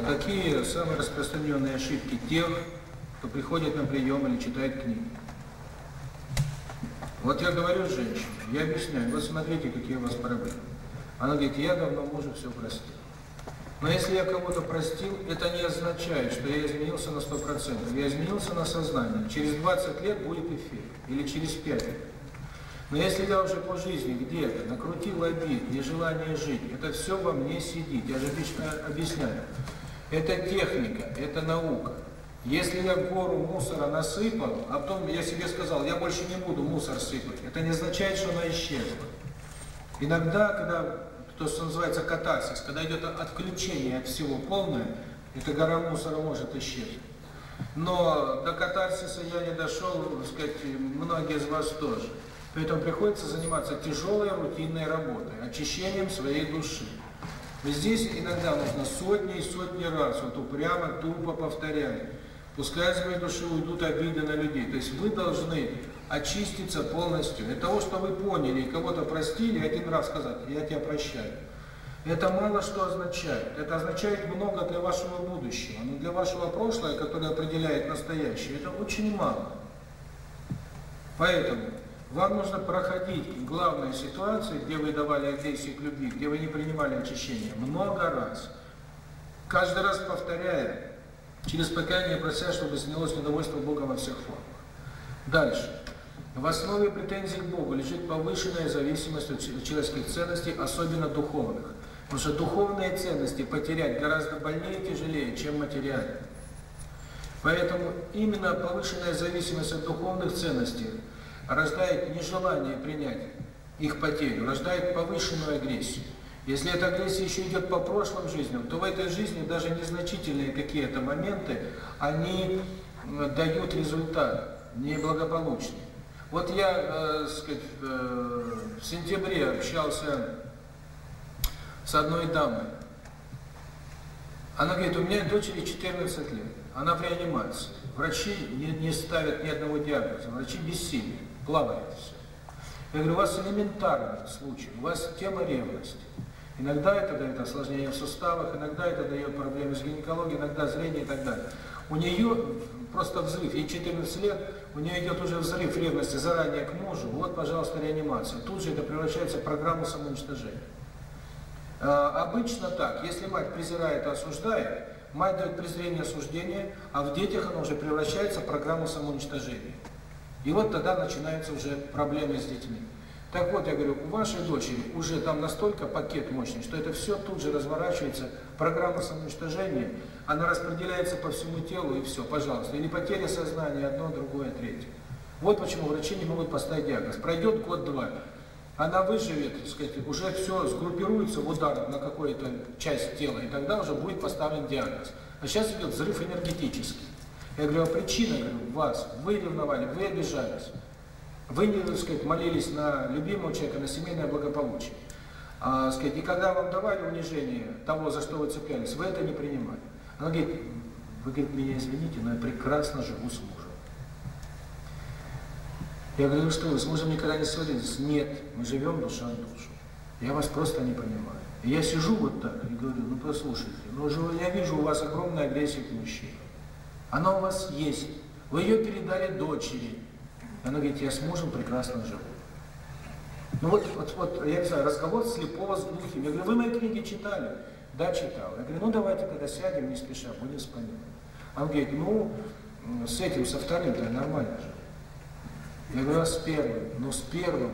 Какие самые распространенные ошибки тех, кто приходит на прием или читает книги? Вот я говорю женщине, я объясняю, вот смотрите, какие у вас проблемы. Она говорит, я давно мужу все простил. Но если я кого-то простил, это не означает, что я изменился на 100%. Я изменился на сознание. Через 20 лет будет эфир. Или через 5 лет. Но если я уже по жизни где-то накрутил обид, нежелание жить, это все во мне сидит. Я же обычно объясняю. Это техника, это наука. Если я гору мусора насыпал, а потом я себе сказал, я больше не буду мусор сыпать, это не означает, что она исчезла. Иногда, когда, то, что называется катарсис, когда идет отключение от всего полное, эта гора мусора может исчезнуть. Но до катарсиса я не дошел, сказать, многие из вас тоже. Поэтому приходится заниматься тяжелой рутинной работой, очищением своей души. И здесь иногда нужно сотни и сотни раз, вот упрямо, тупо повторяя. Пускай из моей души уйдут обиды на людей. То есть вы должны очиститься полностью. Для того, что вы поняли и кого-то простили, один раз сказать, я тебя прощаю. Это мало что означает. Это означает много для вашего будущего. Но для вашего прошлого, которое определяет настоящее, это очень мало. Поэтому вам нужно проходить главные ситуации, где вы давали агрессию к любви, где вы не принимали очищение, много раз. Каждый раз повторяя, через покаяние прося, чтобы снялось недовольство Бога во всех формах. Дальше. В основе претензий к Богу лежит повышенная зависимость от человеческих ценностей, особенно духовных. Потому что духовные ценности потерять гораздо больнее и тяжелее, чем материальные. Поэтому именно повышенная зависимость от духовных ценностей – рождает нежелание принять их потерю, рождает повышенную агрессию. Если эта агрессия еще идет по прошлым жизням, то в этой жизни даже незначительные какие-то моменты, они э, дают результат неблагополучный. Вот я, э, сказать, э, в сентябре общался с одной дамой. Она говорит, у меня дочери 14 лет, она в реанимации. Врачи не, не ставят ни одного диагноза, врачи бессильны. Глава это все. Я говорю, у вас элементарный случай, у вас тема ревности. Иногда это дает осложнение в суставах, иногда это дает проблемы с гинекологией, иногда зрение и так далее. У нее просто взрыв, ей 14 лет, у нее идет уже взрыв ревности заранее к мужу, вот, пожалуйста, реанимация. Тут же это превращается в программу самоуничтожения. А, обычно так, если мать презирает и осуждает, мать дает презрение и осуждение, а в детях она уже превращается в программу самоуничтожения. И вот тогда начинаются уже проблемы с детьми. Так вот, я говорю, у вашей дочери уже там настолько пакет мощный, что это все тут же разворачивается, программа самоуничтожения, она распределяется по всему телу и все, пожалуйста. Или потеря сознания, одно, другое, третье. Вот почему врачи не могут поставить диагноз. Пройдет год-два, она выживет, так сказать, уже все сгруппируется в удар на какую-то часть тела, и тогда уже будет поставлен диагноз. А сейчас идет взрыв энергетический. Я говорю, а причина, говорю, вас. Вы ревновали, вы обижались. Вы, не, так сказать, молились на любимого человека, на семейное благополучие. А, сказать, и когда вам давали унижение того, за что вы цеплялись, вы это не принимали. Она говорит, вы, говорит, меня извините, но я прекрасно живу с мужем. Я говорю, что вы с мужем никогда не ссорились? Нет, мы живем душа в душу. Я вас просто не понимаю. И я сижу вот так и говорю, ну послушайте, ну я вижу у вас огромная агрессия к мужчине. Она у вас есть. Вы ее передали дочери. Она говорит, я с мужем прекрасно живу. Ну вот, вот, вот, я не знаю, разговор слепого с глухим. Я говорю, вы мои книги читали? Да, читал. Я говорю, ну давайте тогда сядем, не спеша, будем вспоминать. Он говорит, ну, с этим, со вторым-то нормально же. Я говорю, а с первым? Ну, с первым.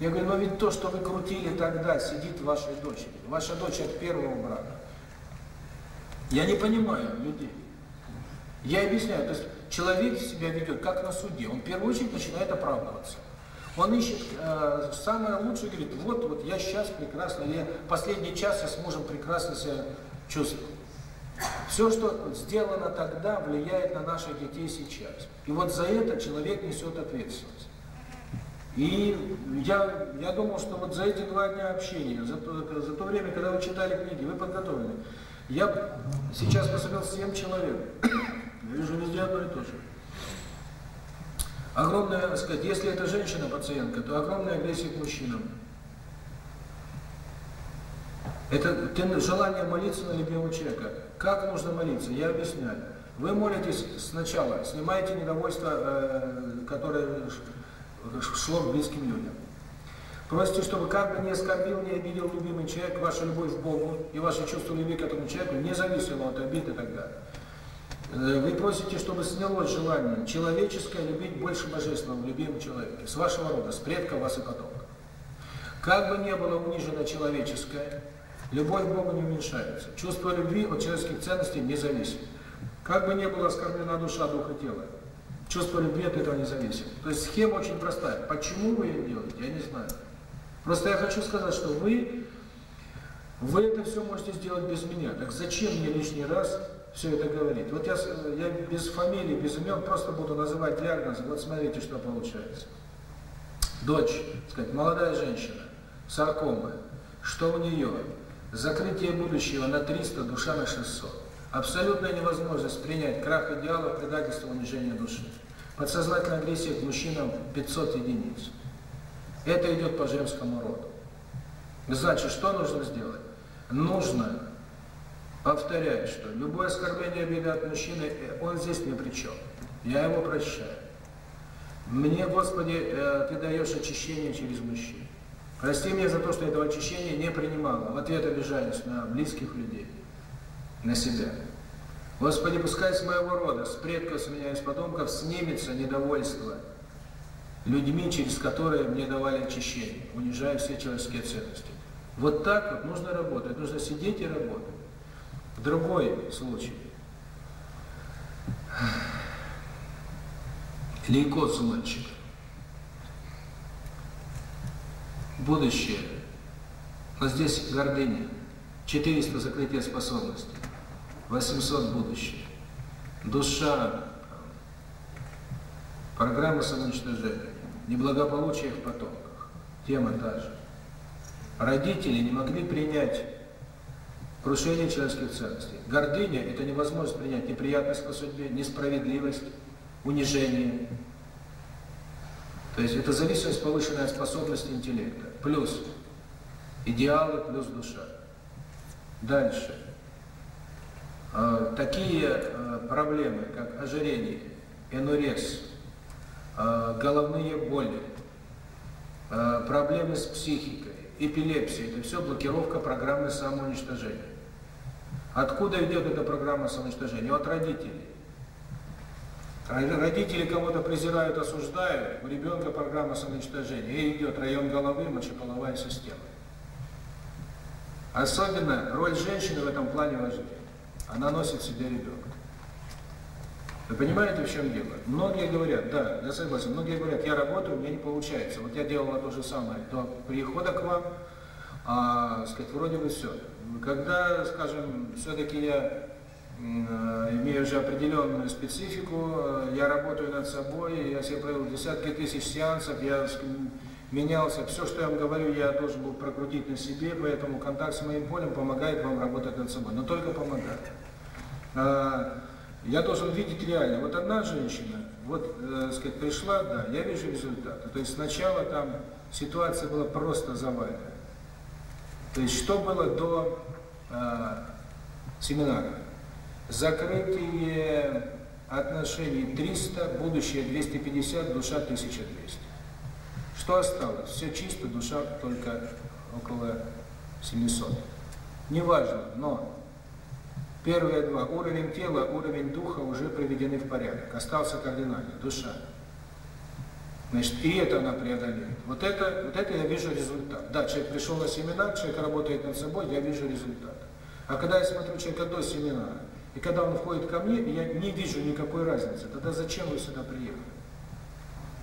Я говорю, но ведь то, что вы крутили тогда, сидит в вашей дочери. Ваша дочь от первого брака. Я не понимаю людей. Я объясняю, то есть человек себя ведет как на суде, он в первую очередь начинает оправдываться. Он ищет э, самое лучшее, говорит, вот, вот я сейчас прекрасно, я последний час я с мужем прекрасно себя чувствую. Все, что сделано тогда, влияет на наших детей сейчас. И вот за это человек несет ответственность. И я, я думал, что вот за эти два дня общения, за то, за то время, когда вы читали книги, вы подготовлены. Я сейчас посмотрел 7 человек. Вижу везде, нельзя одно и то же. Огромная, так сказать, если это женщина-пациентка, то огромная агрессия к мужчинам. Это желание молиться на любимого человека. Как нужно молиться? Я объясняю. Вы молитесь сначала, снимаете недовольство, э, которое шло к близким людям. Просите, чтобы как бы не оскорбил, не обидел любимый человек, ваша любовь к Богу и ваше чувство любви к этому человеку не зависело от обиды и так далее. Э, вы просите, чтобы снялось желание человеческое любить больше божественного в любимом человеке, с вашего рода, с предка вас и потомка. Как бы ни было унижено человеческое, любовь к Богу не уменьшается. Чувство любви от человеческих ценностей не зависит. Как бы ни было оскорблена душа, дух и тело, чувство любви от этого не зависит. То есть схема очень простая. Почему вы ее делаете, я не знаю. Просто я хочу сказать, что вы, вы это все можете сделать без меня. Так зачем мне лишний раз все это говорит. Вот я, я без фамилии, без имен просто буду называть диагнозы. Вот смотрите, что получается. Дочь, сказать, молодая женщина, саркома, что у нее? Закрытие будущего на 300, душа на 600. Абсолютная невозможность принять крах идеалов, предательство, унижение души. Подсознательная агрессия к мужчинам 500 единиц. Это идет по женскому роду. Значит, что нужно сделать? Нужно повторяю, что любое оскорбление обида от мужчины, он здесь не при чем. Я его прощаю. Мне, Господи, э, Ты даешь очищение через мужчин. Прости меня за то, что этого очищения не принимала. В ответ обижаюсь на близких людей, на себя. Господи, пускай с моего рода, с предков, с меня, из потомков снимется недовольство людьми, через которые мне давали очищение, унижая все человеческие ценности. Вот так вот нужно работать, нужно сидеть и работать другой случай. Лейкоз мальчик. Будущее. Но здесь гордыня. 400 закрытия способностей. 800 будущее. Душа. Программа самоуничтожения. Неблагополучие в потомках. Тема та же. Родители не могли принять крушение человеческих ценностей. Гордыня – это невозможность принять неприятность по судьбе, несправедливость, унижение. То есть это зависимость повышенная от способности интеллекта. Плюс идеалы, плюс душа. Дальше. А, такие а, проблемы, как ожирение, энурез, а, головные боли, проблемы с психикой, эпилепсия, это все блокировка программы самоуничтожения. Откуда идет эта программа самоуничтожения? От родителей. Родители кого-то презирают, осуждают, у ребенка программа самоуничтожения. И идет район головы, мочеполовая система. Особенно роль женщины в этом плане важна. Она носит в себе ребенка. Вы понимаете, в чем дело? Многие говорят, да, я согласен, многие говорят, я работаю, у меня не получается. Вот я делала то же самое до прихода к вам, а, сказать, вроде бы все. Когда, скажем, все-таки я э, имею уже определенную специфику, э, я работаю над собой, я себе провел десятки тысяч сеансов, я менялся, все, что я вам говорю, я должен был прокрутить на себе, поэтому контакт с моим полем помогает вам работать над собой, но только помогает. А, я должен видеть реально. Вот одна женщина, вот, э, сказать, пришла, да, я вижу результаты. То есть сначала там ситуация была просто завалена. То есть, что было до э, семинара? Закрытие отношений 300, будущее 250, душа 1200. Что осталось? Все чисто, душа только около 700. Неважно, но первые два, уровень тела, уровень духа уже приведены в порядок. Остался кардинально, душа. Значит, и это она преодолеет. Вот это, вот это я вижу результат. Да, человек пришел на семинар, человек работает над собой, я вижу результат. А когда я смотрю человека до семинара, и когда он входит ко мне, я не вижу никакой разницы. Тогда зачем вы сюда приехали?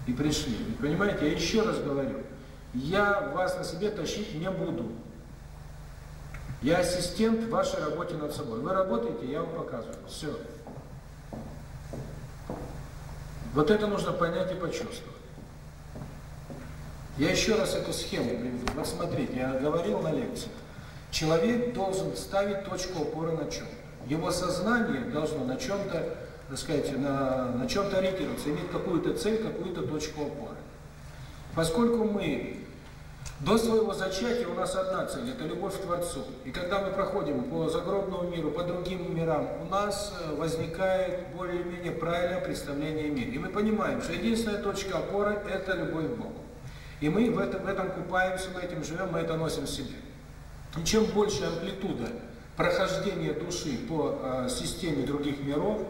И пришли. Ведь, понимаете, я еще раз говорю, я вас на себе тащить не буду. Я ассистент в вашей работе над собой. Вы работаете, я вам показываю. Все. Вот это нужно понять и почувствовать. Я еще раз эту схему приведу. Вот я говорил на лекции. Человек должен ставить точку опоры на чем. Его сознание должно на чем-то, так сказать, на, на чем-то ориентироваться, иметь какую-то цель, какую-то точку опоры. Поскольку мы до своего зачатия у нас одна цель – это любовь к Творцу. И когда мы проходим по загробному миру, по другим мирам, у нас э, возникает более-менее правильное представление мира. И мы понимаем, что единственная точка опоры – это любовь к Богу. И мы в этом, в этом купаемся, мы этим живем, мы это носим в себе. И чем больше амплитуда прохождения души по э, системе других миров,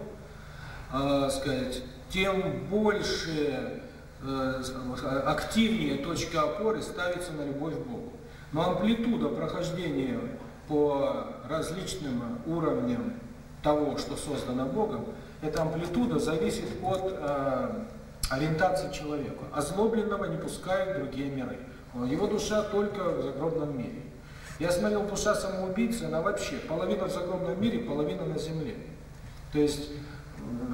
э, сказать, тем больше э, активнее точка опоры ставится на любовь к Богу. Но амплитуда прохождения по различным уровням того, что создано Богом, эта амплитуда зависит от э, ориентации человека. А Озлобленного не пускают другие миры. Его душа только в загробном мире. Я смотрел «Душа самоубийцы», она вообще половина в загробном мире, половина на земле. То есть,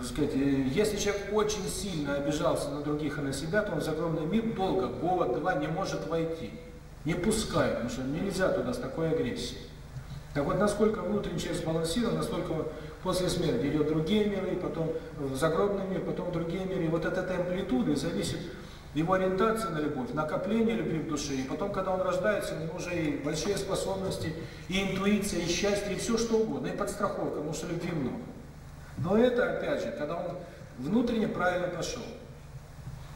сказать, э, если человек очень сильно обижался на других и на себя, то он в загробный мир долго, год, два не может войти. Не пускают, потому что нельзя туда с такой агрессией. Так вот, насколько внутренний человек сбалансирован, настолько после смерти идет другие миры, потом загробный мир, потом другие миры. Вот от этой амплитуды зависит его ориентация на любовь, накопление любви в душе. И потом, когда он рождается, у него уже и большие способности, и интуиция, и счастье, и все что угодно, и подстраховка, потому что любви много. Но это, опять же, когда он внутренне правильно пошел.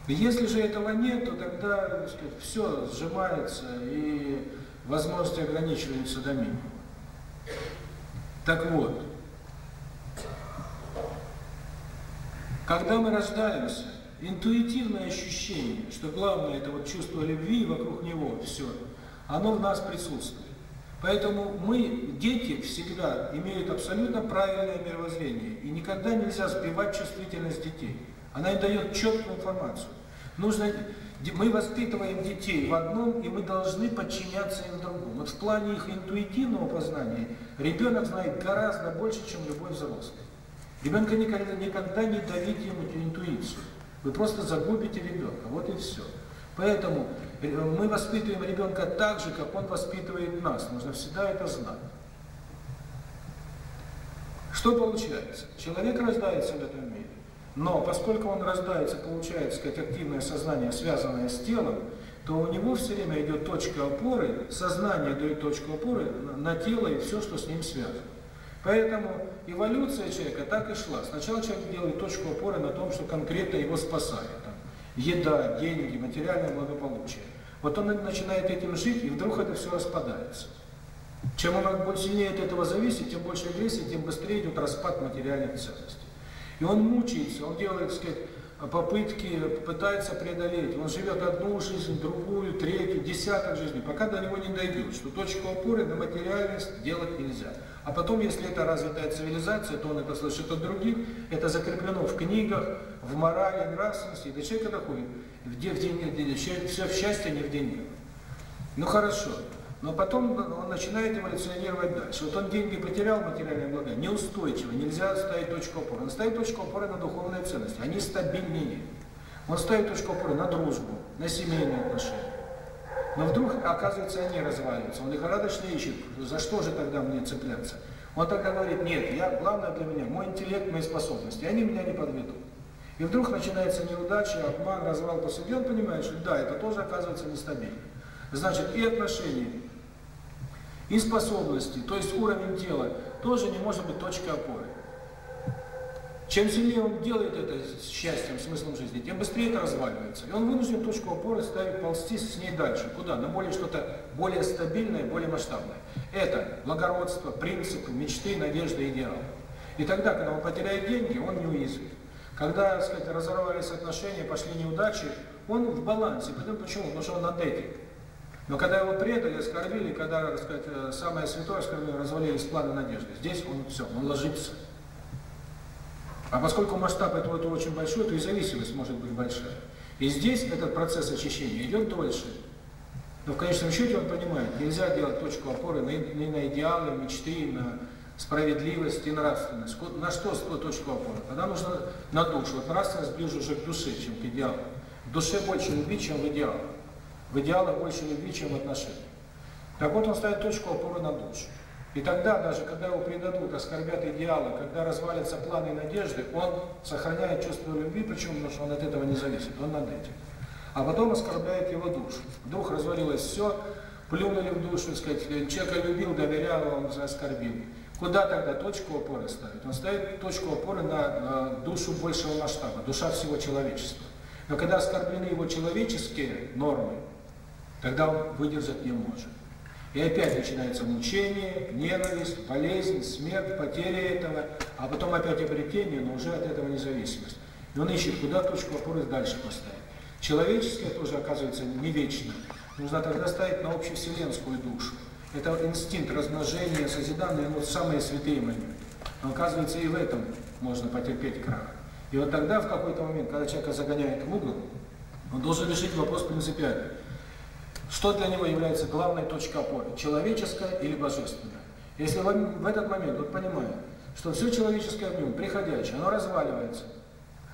Если же этого нет, то тогда сказать, все сжимается и возможности ограничиваются до минимума. Так вот, Когда мы рождаемся, интуитивное ощущение, что главное это вот чувство любви вокруг него, все, оно в нас присутствует. Поэтому мы, дети, всегда имеют абсолютно правильное мировоззрение. И никогда нельзя сбивать чувствительность детей. Она им дает четкую информацию. Нужно, мы воспитываем детей в одном, и мы должны подчиняться им другому. Вот в плане их интуитивного познания ребенок знает гораздо больше, чем любой взрослый ребенка никогда, никогда не давите ему интуицию. Вы просто загубите ребенка. Вот и все. Поэтому э, мы воспитываем ребенка так же, как он воспитывает нас. Нужно всегда это знать. Что получается? Человек рождается в этом мире. Но поскольку он рождается, получается, сказать, активное сознание, связанное с телом, то у него все время идет точка опоры, сознание дает точку опоры на тело и все, что с ним связано. Поэтому эволюция человека так и шла. Сначала человек делает точку опоры на том, что конкретно его спасает. Там, еда, деньги, материальное благополучие. Вот он начинает этим жить, и вдруг это все распадается. Чем он сильнее от этого зависит, тем больше агрессии, тем быстрее идет распад материальных ценностей. И он мучается, он делает, так сказать, попытки, пытается преодолеть. Он живет одну жизнь, другую, третью, десяток жизней, пока до него не дойдет, что точку опоры на материальность делать нельзя. А потом, если это развитая цивилизация, то он это слышит от других. Это закреплено в книгах, в морали, в нравственности. Да человек это ходит? Где в деньгах, где деньги. Все в счастье, а не в деньгах. Ну хорошо. Но потом он начинает эволюционировать дальше. Вот он деньги потерял, материальное благо, неустойчиво, нельзя ставить точку опоры. Он ставит точку опоры на духовные ценности, они стабильнее. Он ставит точку опоры на дружбу, на семейные отношения. Но вдруг, оказывается, они разваливаются. Он лихорадочно ищет, за что же тогда мне цепляться? Он так говорит, нет, я, главное для меня, мой интеллект, мои способности, они меня не подведут. И вдруг начинается неудача, обман, развал по суде, он понимает, что да, это тоже оказывается нестабильно. Значит, и отношения, и способности, то есть уровень дела, тоже не может быть точкой опоры. Чем сильнее он делает это с счастьем, смыслом жизни, тем быстрее это разваливается. И он вынужден точку опоры ставить ползти с ней дальше. Куда? На более что-то более стабильное, более масштабное. Это благородство, принципы, мечты, надежды, идеалы. И тогда, когда он потеряет деньги, он не уязвим. Когда, так сказать, разорвались отношения, пошли неудачи, он в балансе. Почему? Потому что он над этим. Но когда его предали, оскорбили, когда, так сказать, э, самое святое оскорбили, развалились планы надежды, здесь он все, он ложится. А поскольку масштаб этого это очень большой, то и зависимость может быть большая. И здесь этот процесс очищения идет дольше. Но в конечном счете он понимает, нельзя делать точку опоры ни на идеалы, мечты, на справедливость и нравственность. На что стоит точку опоры? Тогда нужно на душу. Вот нравственность ближе уже к душе, чем к идеалу. В душе больше любви, чем в идеале. В идеалах больше любви, чем в отношениях. Так вот он ставит точку опоры на душу. И тогда, даже когда его предадут, оскорбят идеалы, когда развалятся планы и надежды, он сохраняет чувство любви, причем потому что он от этого не зависит, он над этим. А потом оскорбляет его душу. Дух развалилось все, плюнули в душу, сказать, человека любил, доверял, а он оскорбил. Куда тогда точку опоры ставить? Он ставит точку опоры на душу большего масштаба, душа всего человечества. Но когда оскорблены его человеческие нормы, тогда он выдержать не может. И опять начинается мучение, ненависть, болезнь, смерть, потеря этого, а потом опять обретение, но уже от этого независимость. И он ищет, куда точку опоры дальше поставить. Человеческое тоже оказывается не вечно. Нужно тогда ставить на общевселенскую душу. Это инстинкт размножения, созидания, ну, самые святые моменты. Оказывается, и в этом можно потерпеть крах. И вот тогда, в какой-то момент, когда человека загоняет в угол, он должен решить вопрос принципиально. Что для него является главной точкой опоры? человеческая или божественная? Если он в этот момент вот понимает, что все человеческое в нем, приходящее, оно разваливается,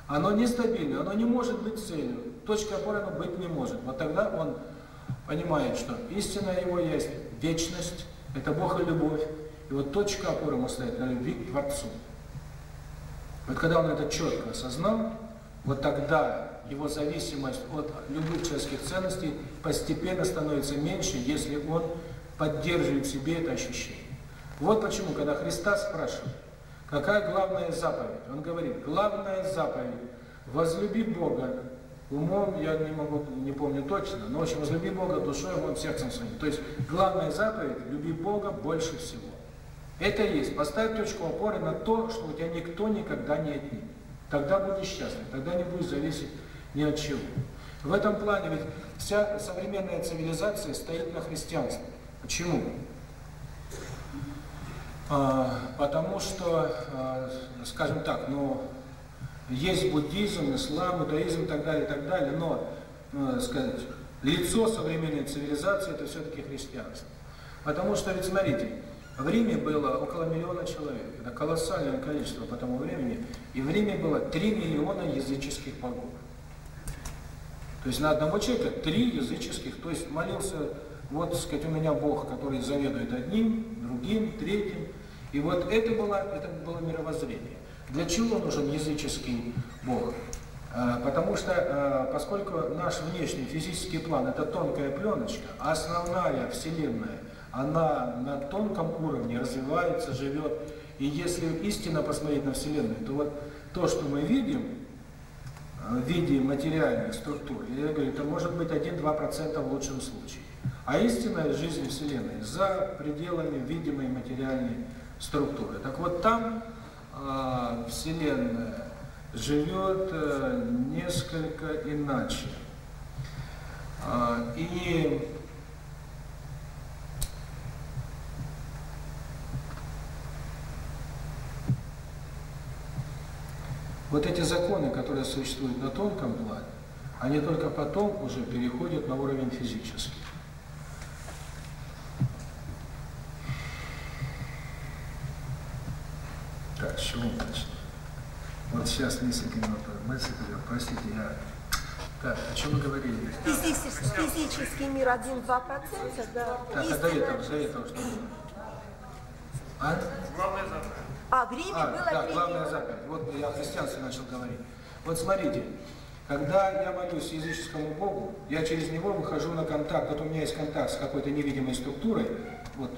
оно нестабильно, оно не может быть целью, точкой опоры оно быть не может. Вот тогда он понимает, что истина его есть, вечность, это Бог и любовь. И вот точка опоры ему стоит на любви к Творцу. Вот когда он это четко осознал, вот тогда его зависимость от любых человеческих ценностей постепенно становится меньше, если он поддерживает в себе это ощущение. Вот почему, когда Христа спрашивают, какая главная заповедь, он говорит, главная заповедь – возлюби Бога умом, я не могу, не помню точно, но в общем, возлюби Бога душой, умом, сердцем своим. То есть главная заповедь – люби Бога больше всего. Это и есть. Поставь точку опоры на то, что у тебя никто никогда не отнимет. Тогда будешь счастлив, тогда не будешь зависеть ни от чего. В этом плане ведь вся современная цивилизация стоит на христианстве. Почему? А, потому что, а, скажем так, ну, есть буддизм, ислам, иудаизм и так далее, и так далее, но, ну, сказать, лицо современной цивилизации – это все-таки христианство. Потому что, ведь смотрите, в Риме было около миллиона человек. Это колоссальное количество по тому времени. И в Риме было 3 миллиона языческих богов. То есть на одного человека три языческих, то есть молился, вот, сказать, у меня Бог, который заведует одним, другим, третьим. И вот это было, это было мировоззрение. Для чего нужен языческий Бог? А, потому что, а, поскольку наш внешний физический план – это тонкая пленочка, а основная Вселенная, она на тонком уровне развивается, живет. И если истинно посмотреть на Вселенную, то вот то, что мы видим, в виде материальных структур. Я говорю, это может быть 1-2% в лучшем случае. А истинная жизнь Вселенной за пределами видимой материальной структуры. Так вот там э, Вселенная живет э, несколько иначе. Э, и Вот эти законы, которые существуют на тонком плане, они только потом уже переходят на уровень физический. Так, с чего начнем? Вот сейчас несколько минут мысль, простите, я... Так, о чем мы говорили? Физический, физический мир 1-2%, да. Так, а до этого, за этого что? А? Главное задание. А время а, было да, время. главная заповедь. Вот я о начал говорить. Вот смотрите, когда я молюсь языческому Богу, я через него выхожу на контакт. Вот у меня есть контакт с какой-то невидимой структурой. Вот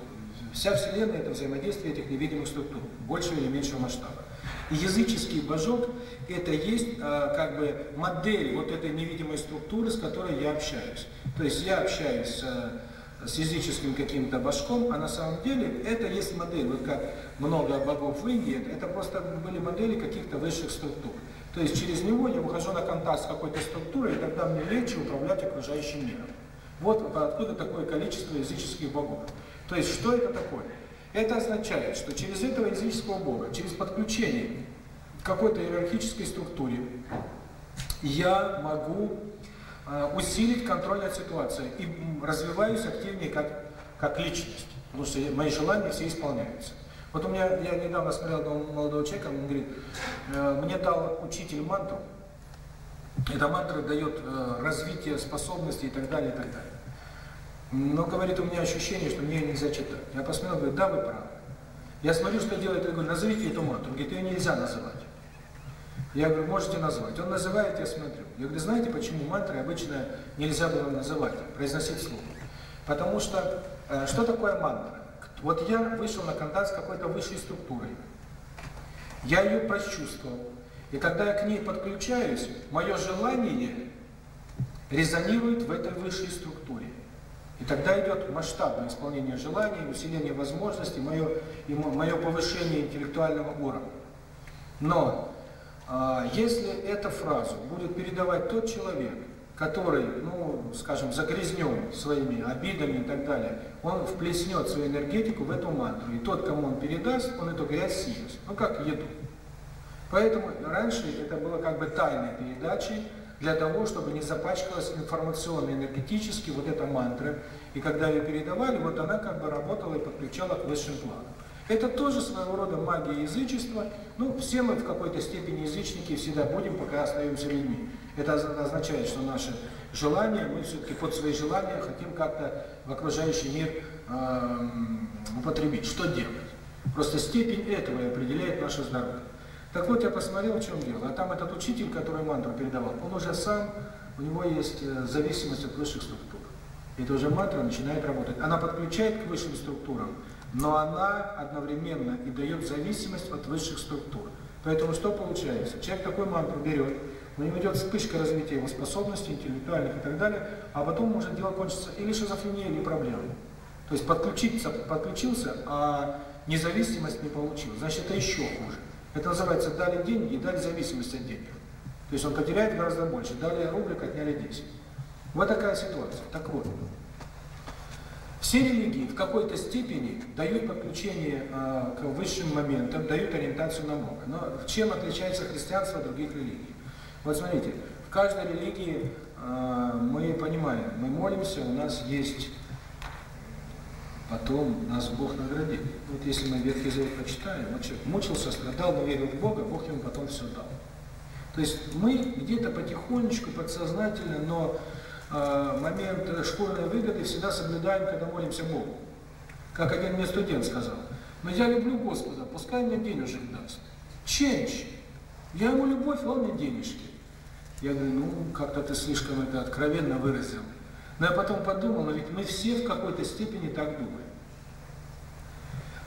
вся Вселенная – это взаимодействие этих невидимых структур, большего или меньшего масштаба. И языческий божок – это есть э, как бы модель вот этой невидимой структуры, с которой я общаюсь. То есть я общаюсь с физическим каким-то башком, а на самом деле это есть модель. Вот как много богов в Индии, это просто были модели каких-то высших структур. То есть через него я выхожу на контакт с какой-то структурой, и тогда мне легче управлять окружающим миром. Вот откуда такое количество языческих богов. То есть что это такое? Это означает, что через этого языческого бога, через подключение к какой-то иерархической структуре, я могу Э, усилить контроль над ситуацией и развиваюсь активнее как, как личность. Потому что мои желания все исполняются. Вот у меня, я недавно смотрел одного молодого человека, он говорит, э, мне дал учитель мантру, эта мантра дает э, развитие способностей и так далее, и так далее. Но, говорит, у меня ощущение, что мне ее нельзя читать. Я посмотрел, говорит, да, вы правы. Я смотрю, что делает, я говорю, назовите эту мантру. Он говорит, ее нельзя называть. Я говорю, можете назвать. Он называет, я смотрю. Я говорю, знаете, почему мантры обычно нельзя было называть, произносить слух? Потому что, э, что такое мантра? Вот я вышел на контакт с какой-то высшей структурой. Я ее прочувствовал. И когда я к ней подключаюсь, мое желание резонирует в этой высшей структуре. И тогда идет масштабное исполнение желаний, усиление возможностей, мое, и мое повышение интеллектуального уровня. Но а, если эту фразу будет передавать тот человек, который, ну, скажем, загрязнен своими обидами и так далее, он вплеснет свою энергетику в эту мантру. И тот, кому он передаст, он эту грязь съест. Ну, как еду. Поэтому раньше это было как бы тайной передачей для того, чтобы не запачкалась информационно-энергетически вот эта мантра. И когда ее передавали, вот она как бы работала и подключала к высшим планам. Это тоже своего рода магия язычества. Ну, все мы в какой-то степени язычники всегда будем, пока остаемся людьми. Это означает, что наши желания, мы все-таки под свои желания хотим как-то в окружающий мир э, употребить. Что делать? Просто степень этого и определяет наше здоровье. Так вот, я посмотрел, в чем дело. А там этот учитель, который мантру передавал, он уже сам, у него есть э, зависимость от высших структур. И эта уже мантра начинает работать. Она подключает к высшим структурам но она одновременно и дает зависимость от высших структур. Поэтому что получается? Человек такой мантру берет, у него идет вспышка развития его способностей, интеллектуальных и так далее, а потом может дело кончится или шизофрения, или проблемы. То есть подключиться, подключился, а независимость не получил. Значит, это еще хуже. Это называется «дали деньги и дали зависимость от денег». То есть он потеряет гораздо больше. Дали рублик, отняли 10. Вот такая ситуация. Так вот, все религии в какой-то степени дают подключение э, к высшим моментам, дают ориентацию на Бога. Но в чем отличается христианство от других религий? Вот смотрите, в каждой религии э, мы понимаем, мы молимся, у нас есть, потом нас Бог наградит. Вот если мы Ветхий Завет прочитаем, вот человек мучился, страдал, но верил в Бога, Бог ему потом все дал. То есть мы где-то потихонечку, подсознательно, но момент школьной выгоды всегда соблюдаем, когда молимся Богу. Как один мне студент сказал, но я люблю Господа, пускай мне денежек даст. Ченч. Я ему любовь, а он мне денежки. Я говорю, ну, как-то ты слишком это откровенно выразил. Но я потом подумал, но ведь мы все в какой-то степени так думаем.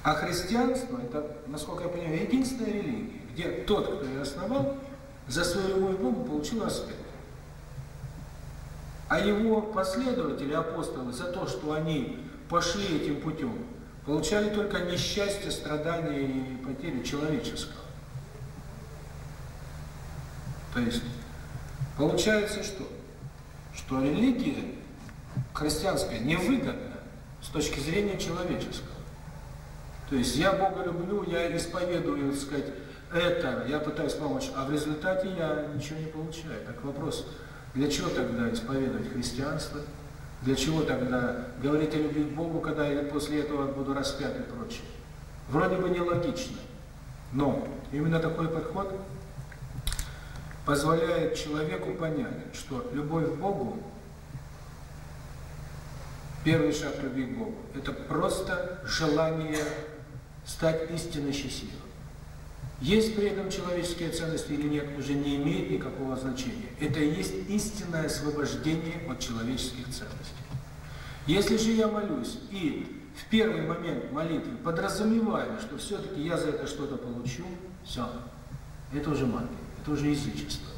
А христианство, это, насколько я понимаю, единственная религия, где тот, кто ее основал, за свою любовь Богу получил аспект. А его последователи, апостолы, за то, что они пошли этим путем, получали только несчастье, страдания и потери человеческого. То есть, получается что? Что религия христианская невыгодна с точки зрения человеческого. То есть, я Бога люблю, я исповедую, так сказать, это, я пытаюсь помочь, а в результате я ничего не получаю. Так вопрос, для чего тогда исповедовать христианство? Для чего тогда говорить о любви к Богу, когда я после этого буду распят и прочее? Вроде бы нелогично, но именно такой подход позволяет человеку понять, что любовь к Богу, первый шаг любви к Богу, это просто желание стать истинно счастливым. Есть при этом человеческие ценности или нет, уже не имеет никакого значения. Это и есть истинное освобождение от человеческих ценностей. Если же я молюсь и в первый момент молитвы подразумеваю, что все-таки я за это что-то получу, все, это уже магия, это уже язычество.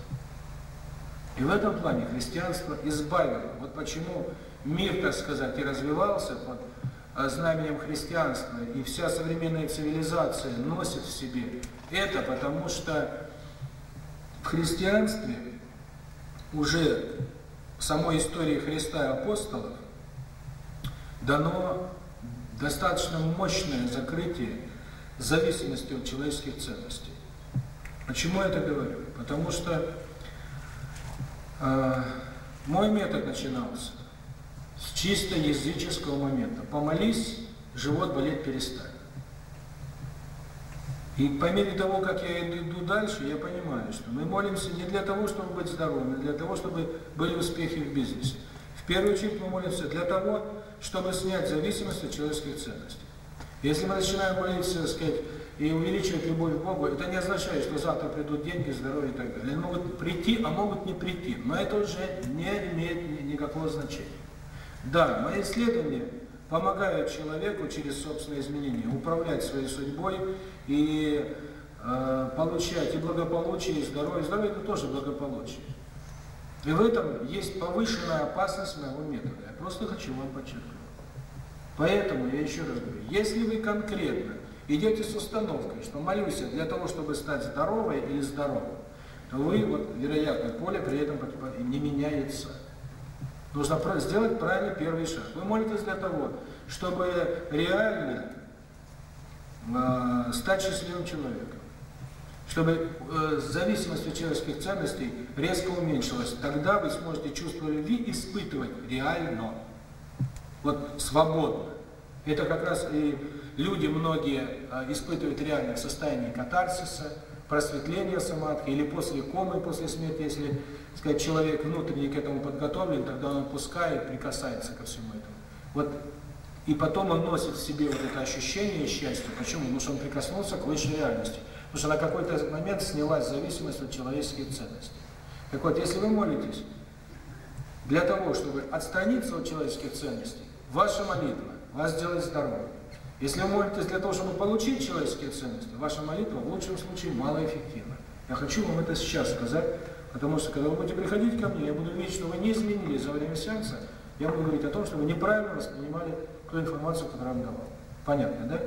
И в этом плане христианство избавило. Вот почему мир, так сказать, и развивался под а знаменем христианства и вся современная цивилизация носит в себе это потому что в христианстве уже в самой истории Христа и апостолов дано достаточно мощное закрытие зависимости от человеческих ценностей. Почему я это говорю? Потому что э, мой метод начинался с чисто языческого момента. Помолись, живот болеть перестанет. И по мере того, как я иду дальше, я понимаю, что мы молимся не для того, чтобы быть здоровыми, а для того, чтобы были успехи в бизнесе. В первую очередь мы молимся для того, чтобы снять зависимость от человеческих ценностей. Если мы начинаем молиться, так сказать, и увеличивать любовь к Богу, это не означает, что завтра придут деньги, здоровье и так далее. Они могут прийти, а могут не прийти. Но это уже не имеет никакого значения. Да, мои исследования помогают человеку через собственные изменения управлять своей судьбой и э, получать и благополучие, и здоровье. Здоровье – это тоже благополучие. И в этом есть повышенная опасность моего метода. Я просто хочу вам подчеркнуть. Поэтому я еще раз говорю, если вы конкретно идете с установкой, что молюсь для того, чтобы стать здоровой или здоровым, то вы, вот, вероятное поле при этом не меняется. Нужно сделать правильный первый шаг. Вы молитесь для того, чтобы реально а, стать счастливым человеком. Чтобы э, зависимость от человеческих ценностей резко уменьшилась. Тогда вы сможете чувство любви испытывать реально. Вот свободно. Это как раз и люди многие а, испытывают реальное состояние катарсиса, просветления самадхи или после комы, после смерти, если сказать, человек внутренне к этому подготовлен, тогда он пускает, прикасается ко всему этому. Вот и потом он носит в себе вот это ощущение счастья. Почему? Потому что он прикоснулся к высшей реальности. Потому что на какой-то момент снялась зависимость от человеческих ценностей. Так вот, если вы молитесь для того, чтобы отстраниться от человеческих ценностей, ваша молитва вас делает здоровым. Если вы молитесь для того, чтобы получить человеческие ценности, ваша молитва в лучшем случае малоэффективна. Я хочу вам это сейчас сказать, Потому что когда вы будете приходить ко мне, я буду видеть, что вы не изменились за время сеанса, я буду говорить о том, что вы неправильно воспринимали ту информацию, которую я вам давал. Понятно, да?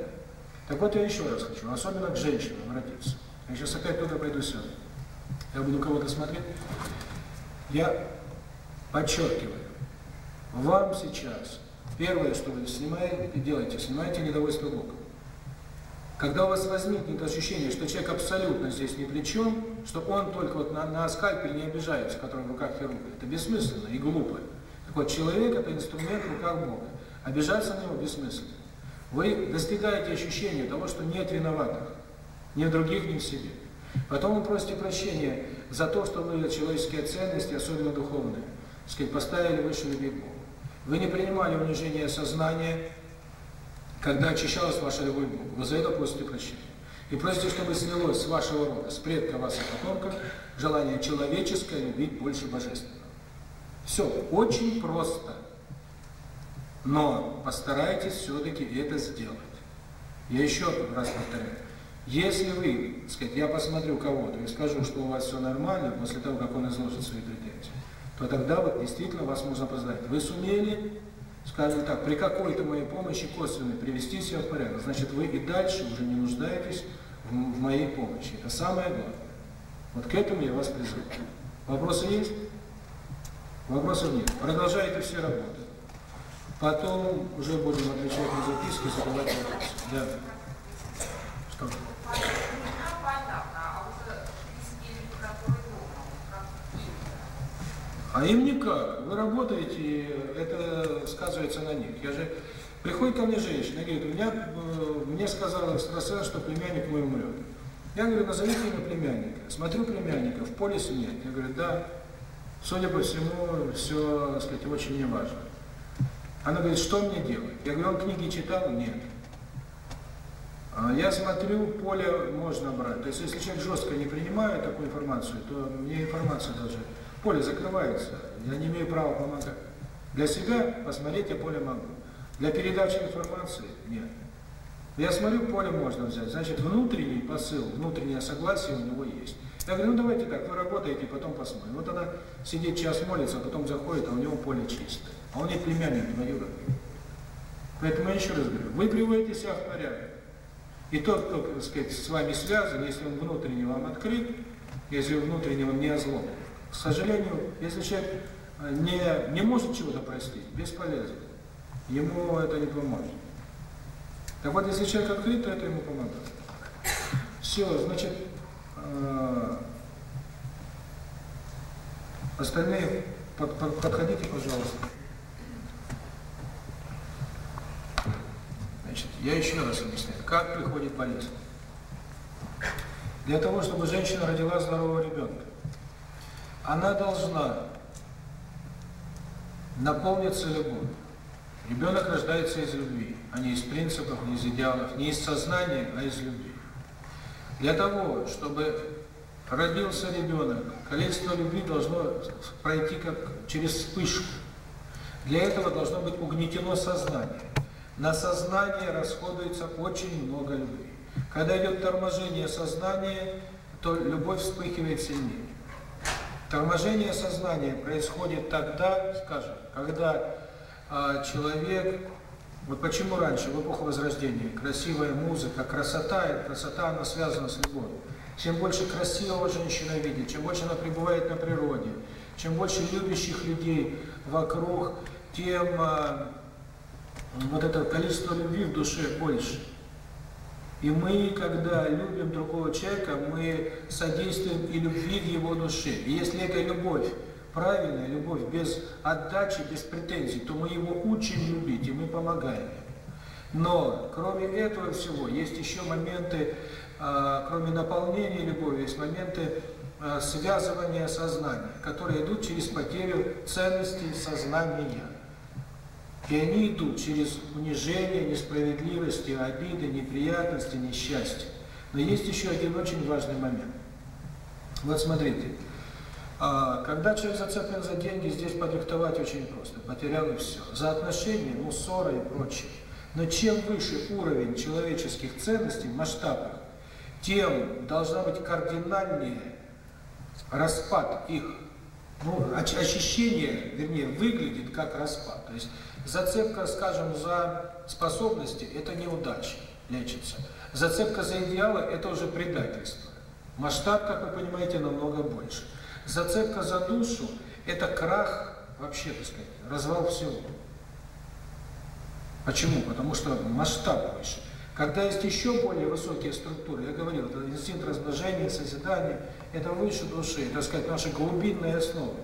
Так вот я еще раз хочу, особенно к женщинам обратиться. Я сейчас опять только пойду сюда. Я буду кого-то смотреть. Я подчеркиваю, вам сейчас первое, что вы снимаете, делаете, снимаете недовольство Бога. Когда у вас возникнет ощущение, что человек абсолютно здесь ни при чем, что он только вот на, на скальпель не обижается, в котором в руках хирурга, это бессмысленно и глупо. Так вот, человек – это инструмент в руках Бога. Обижаться на него бессмысленно. Вы достигаете ощущения того, что нет виноватых, ни в других, ни в себе. Потом вы просите прощения за то, что вы человеческие ценности, особенно духовные, сказать, поставили выше любви Бога. Вы не принимали унижение сознания, когда очищалась ваша любовь к Богу. Вы за это просите прощения. И просите, чтобы снялось с вашего рода, с предка вас и потомка, желание человеческое любить больше божественного. Все очень просто. Но постарайтесь все-таки это сделать. Я еще раз повторяю. Если вы, так сказать, я посмотрю кого-то и скажу, что у вас все нормально, после того, как он изложит свои претензии, то тогда вот действительно вас можно поздравить. Вы сумели Скажем так, при какой-то моей помощи косвенной привести себя в порядок, значит, вы и дальше уже не нуждаетесь в, в моей помощи. Это самое главное. Вот к этому я вас призываю. Вопросы есть? Вопросов нет. Продолжайте все работы. Потом уже будем отвечать на записки, задавать вопросы. Да. А им никак. Вы работаете, это сказывается на них. Я же Приходит ко мне женщина, говорит, у меня, э, мне сказала экстрасенс, что племянник мой умрет. Я говорю, назовите имя племянника. Смотрю племянника, в полисе нет. Я говорю, да, судя по всему, все, так сказать, очень не важно. Она говорит, что мне делать? Я говорю, он книги читал? Нет. А я смотрю, поле можно брать. То есть, если человек жестко не принимает такую информацию, то мне информация даже... Должна Поле закрывается. Я не имею права помогать. Для себя посмотреть я поле могу. Для передачи информации нет. Я смотрю, поле можно взять. Значит, внутренний посыл, внутреннее согласие у него есть. Я говорю, ну давайте так, вы работаете, потом посмотрим. Вот она сидит час молится, а потом заходит, а у него поле чистое. А он не племянник двоюродный. Поэтому я еще раз говорю, вы приводите себя в порядок. И тот, кто, так сказать, с вами связан, если он внутренне вам открыт, если внутренне вам не озлоблен, к сожалению, если человек э, не, не может чего-то простить, бесполезно. Ему это не поможет. Так вот, если человек открыт, то это ему помогает. Все, значит, э, остальные под, под, подходите, пожалуйста. Значит, я еще раз объясняю, как приходит болезнь. Для того, чтобы женщина родила здорового ребенка, она должна наполниться любовью. Ребенок рождается из любви, а не из принципов, не из идеалов, не из сознания, а из любви. Для того, чтобы родился ребенок, количество любви должно пройти как через вспышку. Для этого должно быть угнетено сознание. На сознание расходуется очень много любви. Когда идет торможение сознания, то любовь вспыхивает сильнее. Торможение сознания происходит тогда, скажем, когда а, человек... Вот почему раньше, в эпоху Возрождения, красивая музыка, красота, и красота, она связана с любовью. Чем больше красивого женщина видит, чем больше она пребывает на природе, чем больше любящих людей вокруг, тем а, вот это количество любви в душе больше. И мы, когда любим другого человека, мы содействуем и любви в его душе. И если эта любовь, правильная любовь, без отдачи, без претензий, то мы его учим любить, и мы помогаем Но, кроме этого всего, есть еще моменты, а, кроме наполнения любовью, есть моменты а, связывания сознания, которые идут через потерю ценностей сознания. И они идут через унижение, несправедливости, обиды, неприятности, несчастье. Но есть еще один очень важный момент. Вот смотрите, а, когда человек зацеплен за деньги, здесь подрихтовать очень просто. Потерял и все. За отношения, ну, ссоры и прочее. Но чем выше уровень человеческих ценностей в масштабах, тем должна быть кардинальнее распад их ну, а очищение, вернее, выглядит как распад. То есть зацепка, скажем, за способности – это неудача, лечится. Зацепка за идеалы – это уже предательство. Масштаб, как вы понимаете, намного больше. Зацепка за душу – это крах, вообще, так сказать, развал всего. Почему? Потому что масштаб больше. Когда есть еще более высокие структуры, я говорил, это инстинкт размножения, созидания – это выше души, так сказать, наша глубинная основа.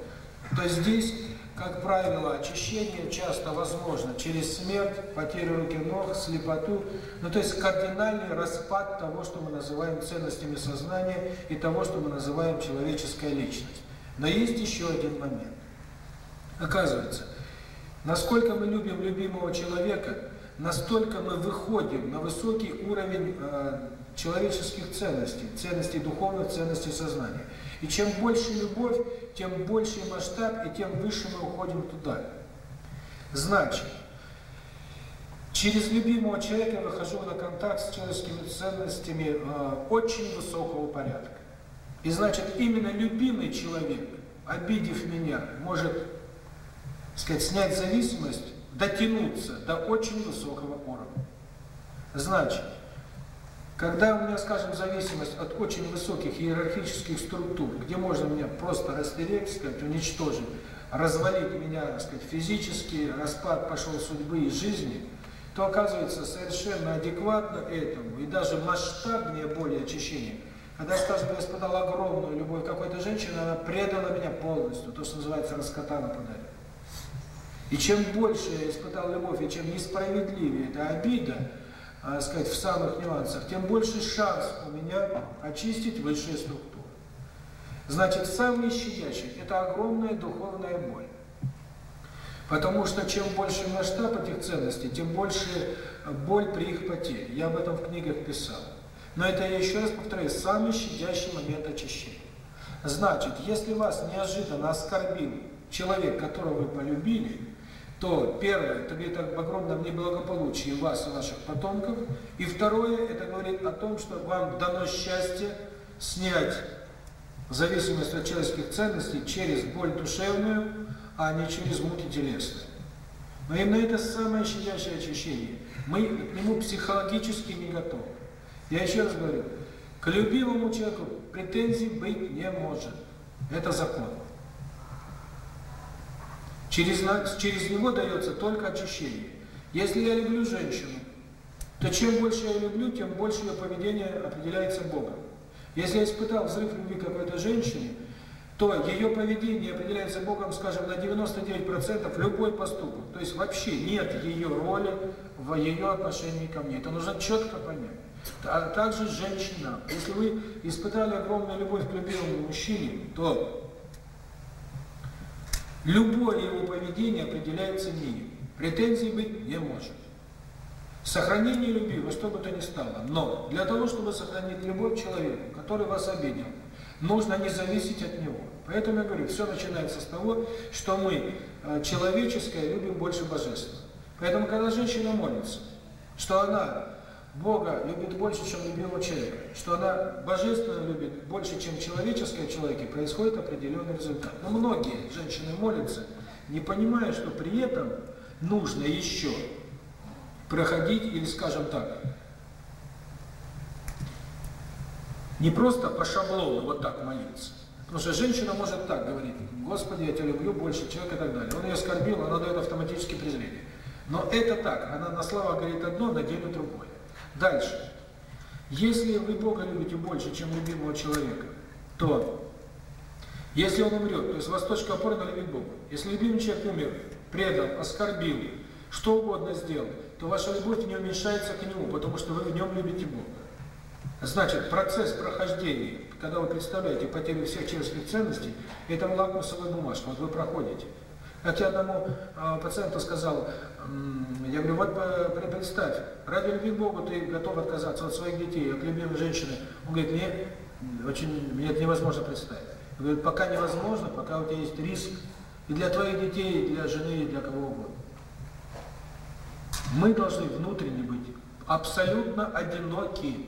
То здесь, как правило, очищение часто возможно через смерть, потерю руки ног, слепоту. Ну, то есть кардинальный распад того, что мы называем ценностями сознания и того, что мы называем человеческой личность. Но есть еще один момент. Оказывается, насколько мы любим любимого человека, настолько мы выходим на высокий уровень э, человеческих ценностей, ценностей духовных, ценностей сознания. И чем больше любовь, тем больше масштаб, и тем выше мы уходим туда. Значит, через любимого человека выхожу на контакт с человеческими ценностями э, очень высокого порядка. И значит, именно любимый человек, обидев меня, может сказать, снять зависимость, дотянуться до очень высокого уровня. Значит, когда у меня, скажем, зависимость от очень высоких иерархических структур, где можно меня просто растереть, сказать, уничтожить, развалить меня, так сказать, физически, распад пошел судьбы и жизни, то оказывается совершенно адекватно этому и даже масштабнее более очищение. Когда, скажем, я испытал огромную любовь какой-то женщины, она предала меня полностью, то, что называется, раскатала подарила. И чем больше я испытал любовь, и чем несправедливее эта обида, Э, сказать, в самых нюансах, тем больше шанс у меня очистить высшие структуры. Значит, самый нищадящий – это огромная духовная боль. Потому что чем больше масштаб этих ценностей, тем больше э, боль при их потере. Я об этом в книгах писал. Но это, я еще раз повторяю, самый щадящий момент очищения. Значит, если вас неожиданно оскорбил человек, которого вы полюбили, то первое, это говорит об огромном неблагополучии вас и ваших потомков. И второе, это говорит о том, что вам дано счастье снять зависимость от человеческих ценностей через боль душевную, а не через муки телесные. Но именно это самое щадящее очищение. Мы к нему психологически не готовы. Я еще раз говорю, к любимому человеку претензий быть не может. Это закон. Через, через него дается только очищение. Если я люблю женщину, то чем больше я люблю, тем больше ее поведение определяется Богом. Если я испытал взрыв любви какой-то женщине, то ее поведение определяется Богом, скажем, на 99% любой поступок. То есть вообще нет ее роли в ее отношении ко мне. Это нужно четко понять. А также женщина. Если вы испытали огромную любовь к любимому мужчине, то Любое его поведение определяется мнением. Претензий быть не может. Сохранение любви во что бы то ни стало. Но для того, чтобы сохранить любовь человеку, который вас обидел, нужно не зависеть от него. Поэтому я говорю, все начинается с того, что мы э, человеческое любим больше божественного. Поэтому, когда женщина молится, что она Бога любит больше, чем любимого человека, что она божественно любит больше, чем человеческое в человеке, происходит определенный результат. Но многие женщины молятся, не понимая, что при этом нужно еще проходить, или скажем так, не просто по шаблону вот так молиться. Потому что женщина может так говорить, «Господи, я тебя люблю больше человека» и так далее. Он ее оскорбил, она дает автоматически презрение. Но это так, она на слова говорит одно, на деле другое. Дальше. Если вы Бога любите больше, чем любимого человека, то если он умрет, то есть вас точка опоры на любит Бога. Если любимый человек умер, предал, оскорбил, что угодно сделал, то ваша любовь не уменьшается к нему, потому что вы в нем любите Бога. Значит, процесс прохождения, когда вы представляете потерю всех человеческих ценностей, это лакмусовая бумажка, вот вы проходите – Хотя одному э, пациенту сказал, я говорю, вот э, представь, ради любви к Богу ты готов отказаться от своих детей, от любимой женщины. Он говорит, нет, очень, мне это невозможно представить. Говорит, пока невозможно, пока у тебя есть риск и для твоих детей, и для жены, и для кого угодно. Мы должны внутренне быть абсолютно одиноки,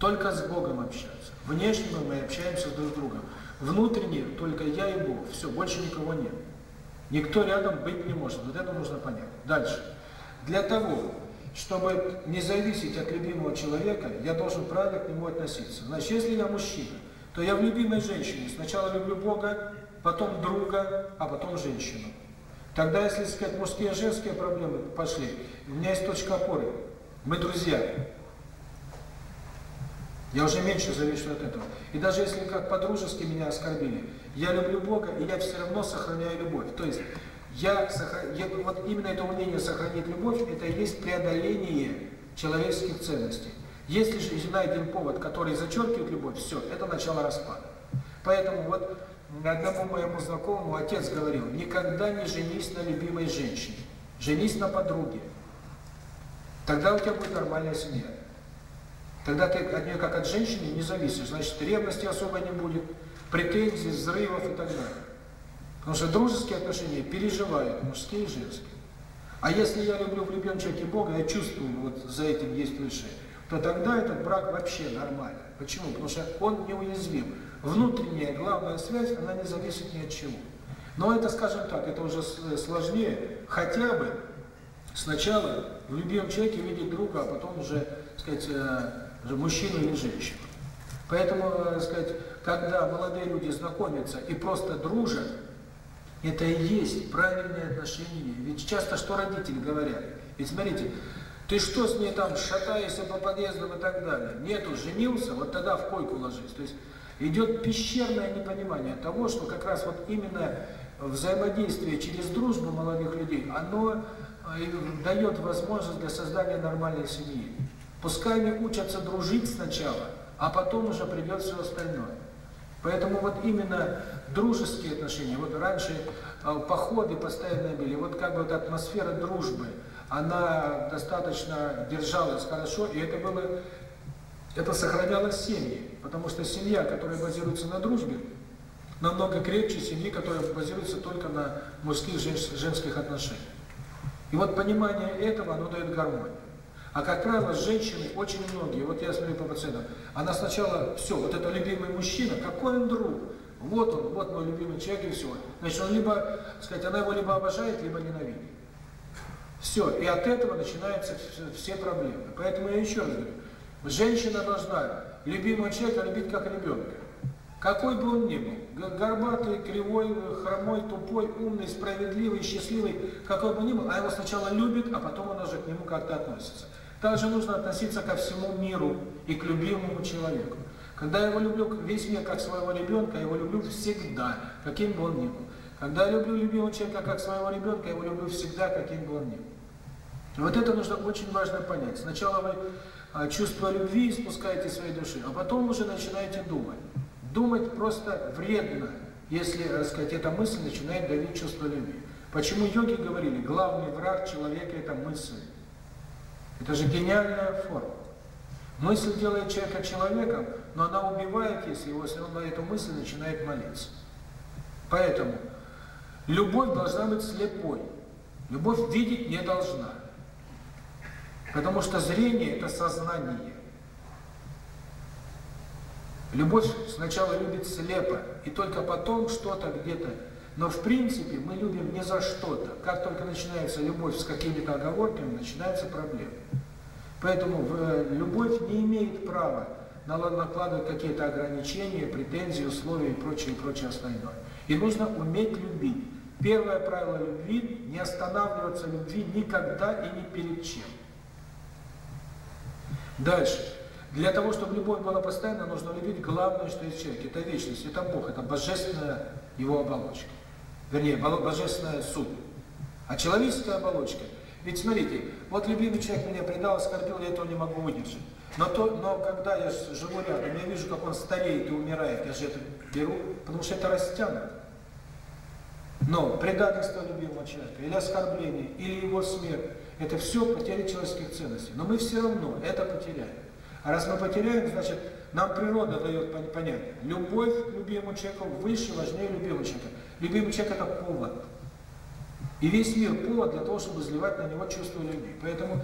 только с Богом общаться. Внешне мы общаемся друг с другом. Внутренне только я и Бог, все, больше никого нет. Никто рядом быть не может. Вот это нужно понять. Дальше. Для того, чтобы не зависеть от любимого человека, я должен правильно к нему относиться. Значит, если я мужчина, то я в любимой женщине сначала люблю Бога, потом друга, а потом женщину. Тогда, если сказать, мужские и женские проблемы пошли, у меня есть точка опоры. Мы друзья. Я уже меньше завишу от этого. И даже если как по-дружески меня оскорбили, я люблю Бога, и я все равно сохраняю любовь. То есть я, я вот именно это умение сохранить любовь, это и есть преодоление человеческих ценностей. Если же найден повод, который зачеркивает любовь, все, это начало распада. Поэтому вот одному моему знакомому отец говорил, никогда не женись на любимой женщине, женись на подруге. Тогда у тебя будет нормальная семья. Тогда ты от нее, как от женщины, не зависишь. Значит, ревности особо не будет, претензий, взрывов и так далее. Потому что дружеские отношения переживают, мужские и женские. А если я люблю в любимом и Бога, я чувствую, вот за этим есть выше, то тогда этот брак вообще нормально. Почему? Потому что он неуязвим. Внутренняя главная связь, она не зависит ни от чего. Но это, скажем так, это уже э, сложнее. Хотя бы сначала в любимом человеке видеть друга, а потом уже, так сказать, э, за мужчину или женщину. Поэтому, так сказать, когда молодые люди знакомятся и просто дружат, это и есть правильные отношения. Ведь часто что родители говорят? Ведь смотрите, ты что с ней там шатаешься по подъездам и так далее? Нету, женился, вот тогда в койку ложись. То есть идет пещерное непонимание того, что как раз вот именно взаимодействие через дружбу молодых людей, оно э, дает возможность для создания нормальной семьи. Пускай они учатся дружить сначала, а потом уже придет все остальное. Поэтому вот именно дружеские отношения, вот раньше э, походы постоянные были, вот как бы вот атмосфера дружбы, она достаточно держалась хорошо, и это было, это сохраняло семьи, потому что семья, которая базируется на дружбе, намного крепче семьи, которая базируется только на мужских женских отношениях. И вот понимание этого, оно дает гармонию. А как правило, с женщинами очень многие, вот я смотрю по пациентам, она сначала, все, вот это любимый мужчина, какой он друг, вот он, вот мой любимый человек и все. Значит, он либо, сказать, она его либо обожает, либо ненавидит. Все, и от этого начинаются все проблемы. Поэтому я еще раз говорю, женщина должна любимого человека любить как ребенка. Какой бы он ни был, горбатый, кривой, хромой, тупой, умный, справедливый, счастливый, какой бы он ни был, а его сначала любит, а потом он же к нему как-то относится. Также нужно относиться ко всему миру и к любимому человеку. Когда я его люблю весь мир как своего ребенка, я его люблю всегда, каким бы он ни был. Когда я люблю любимого человека как своего ребенка, я его люблю всегда, каким бы он ни был. Вот это нужно очень важно понять. Сначала вы а, чувство любви испускаете своей души, а потом уже начинаете думать. Думать просто вредно, если, так сказать, эта мысль начинает давить чувство любви. Почему йоги говорили, главный враг человека – это мысль. Это же гениальная форма. Мысль делает человека человеком, но она убивает, если его если он на эту мысль начинает молиться. Поэтому любовь должна быть слепой. Любовь видеть не должна. Потому что зрение – это сознание. Любовь сначала любит слепо, и только потом что-то где-то но в принципе мы любим не за что-то. Как только начинается любовь с какими-то оговорками, начинается проблема. Поэтому в, э, любовь не имеет права накладывать какие-то ограничения, претензии, условия и прочее, и прочее остальное. И нужно уметь любить. Первое правило любви – не останавливаться любви никогда и ни перед чем. Дальше. Для того, чтобы любовь была постоянно, нужно любить главное, что есть человек. Это вечность, это Бог, это божественная его оболочка вернее, божественное суд. А человеческая оболочка. Ведь смотрите, вот любимый человек меня предал, оскорбил, я этого не могу выдержать. Но, то, но когда я живу рядом, я вижу, как он стареет и умирает, я же это беру, потому что это растянуто. Но предательство любимого человека, или оскорбление, или его смерть, это все потеря человеческих ценностей. Но мы все равно это потеряем. А раз мы потеряем, значит, нам природа дает понять, любовь к любимому человеку выше, важнее любимого человека. Любимый человек – это повод. И весь мир – повод для того, чтобы изливать на него чувство любви. Поэтому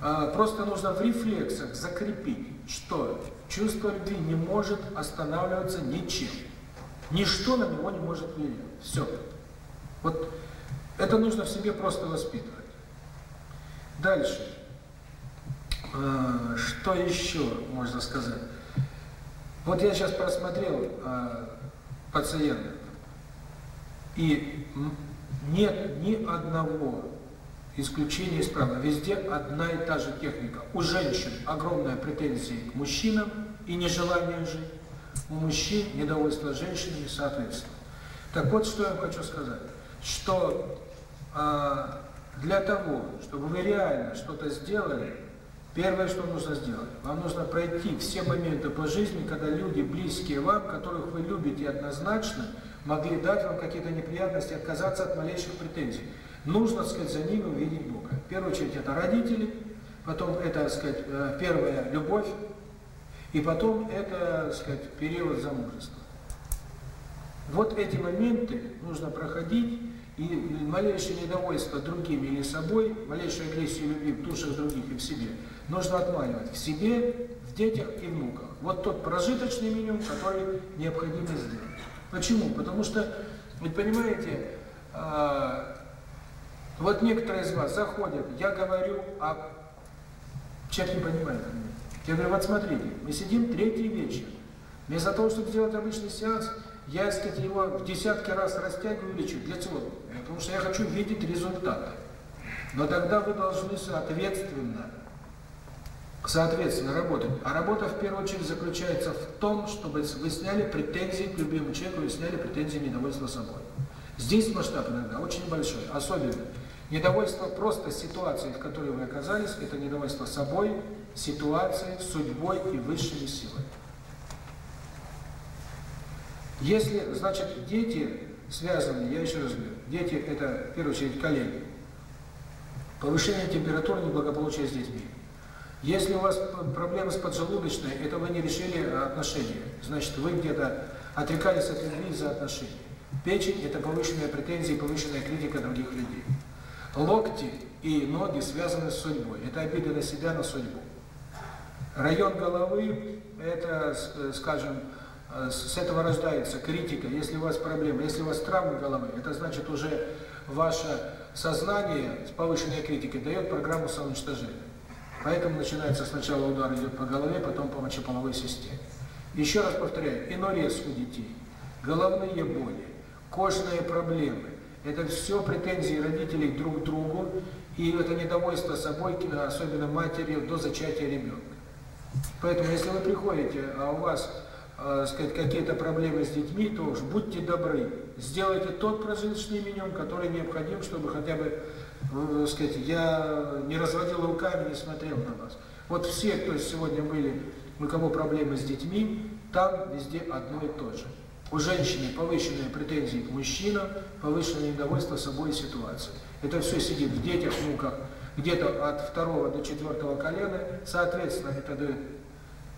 э, просто нужно в рефлексах закрепить, что чувство любви не может останавливаться ничем. Ничто на него не может влиять. Все. Вот это нужно в себе просто воспитывать. Дальше. Э, что еще можно сказать? Вот я сейчас просмотрел э, пациента, и нет ни одного исключения из правила. Везде одна и та же техника. У женщин огромная претензия к мужчинам и нежелание жить. У мужчин недовольство женщинами соответственно. Так вот, что я хочу сказать. Что э, для того, чтобы вы реально что-то сделали, Первое, что нужно сделать, вам нужно пройти все моменты по жизни, когда люди, близкие вам, которых вы любите однозначно, могли дать вам какие-то неприятности, отказаться от малейших претензий. Нужно, так сказать, за ними увидеть Бога. В первую очередь это родители, потом это, так сказать, э, первая любовь, и потом это, так сказать, период замужества. Вот эти моменты нужно проходить, и малейшее недовольство другими или собой, малейшая агрессия любви в душах других и в себе – нужно отманивать к себе, в детях и внуках. Вот тот прожиточный минимум, который необходимо сделать. Почему? Потому что, вы понимаете, э, вот некоторые из вас заходят, я говорю, а человек не понимает. Я говорю, вот смотрите, мы сидим третий вечер. Вместо того, чтобы сделать обычный сеанс, я, так сказать, его в десятки раз растягиваю, лечу. Для чего? Потому что я хочу видеть результаты. Но тогда вы должны соответственно Соответственно, работа. А работа в первую очередь заключается в том, чтобы вы сняли претензии к любимому человеку и сняли претензии недовольства собой. Здесь масштаб иногда очень большой, особенно. Недовольство просто ситуацией, в которой вы оказались, это недовольство собой, ситуацией, судьбой и высшими силами. Если, значит, дети связаны, я еще раз говорю, дети – это, в первую очередь, коллеги. Повышение температуры, неблагополучие с детьми. Если у вас проблемы с поджелудочной, это вы не решили а отношения. Значит, вы где-то отрекались от любви за отношения. Печень – это повышенные претензии, повышенная критика других людей. Локти и ноги связаны с судьбой. Это обиды на себя, на судьбу. Район головы – это, скажем, с этого рождается критика, если у вас проблемы, если у вас травмы головы, это значит уже ваше сознание с повышенной критикой дает программу самоуничтожения. Поэтому начинается сначала удар идет по голове, потом по мочеполовой системе. Еще раз повторяю, инорез у детей, головные боли, кожные проблемы, это все претензии родителей друг к другу, и это недовольство собой, особенно матери до зачатия ребенка. Поэтому, если вы приходите, а у вас э, сказать какие-то проблемы с детьми, то уж будьте добры, сделайте тот прожиточный минимум, который необходим, чтобы хотя бы сказать, я не разводил руками, не смотрел на вас. Вот все, кто сегодня были, у кого проблемы с детьми, там везде одно и то же. У женщины повышенные претензии к мужчинам, повышенное недовольство собой и ситуацией. Это все сидит в детях, внуках, где-то от второго до четвертого колена. Соответственно, это дает,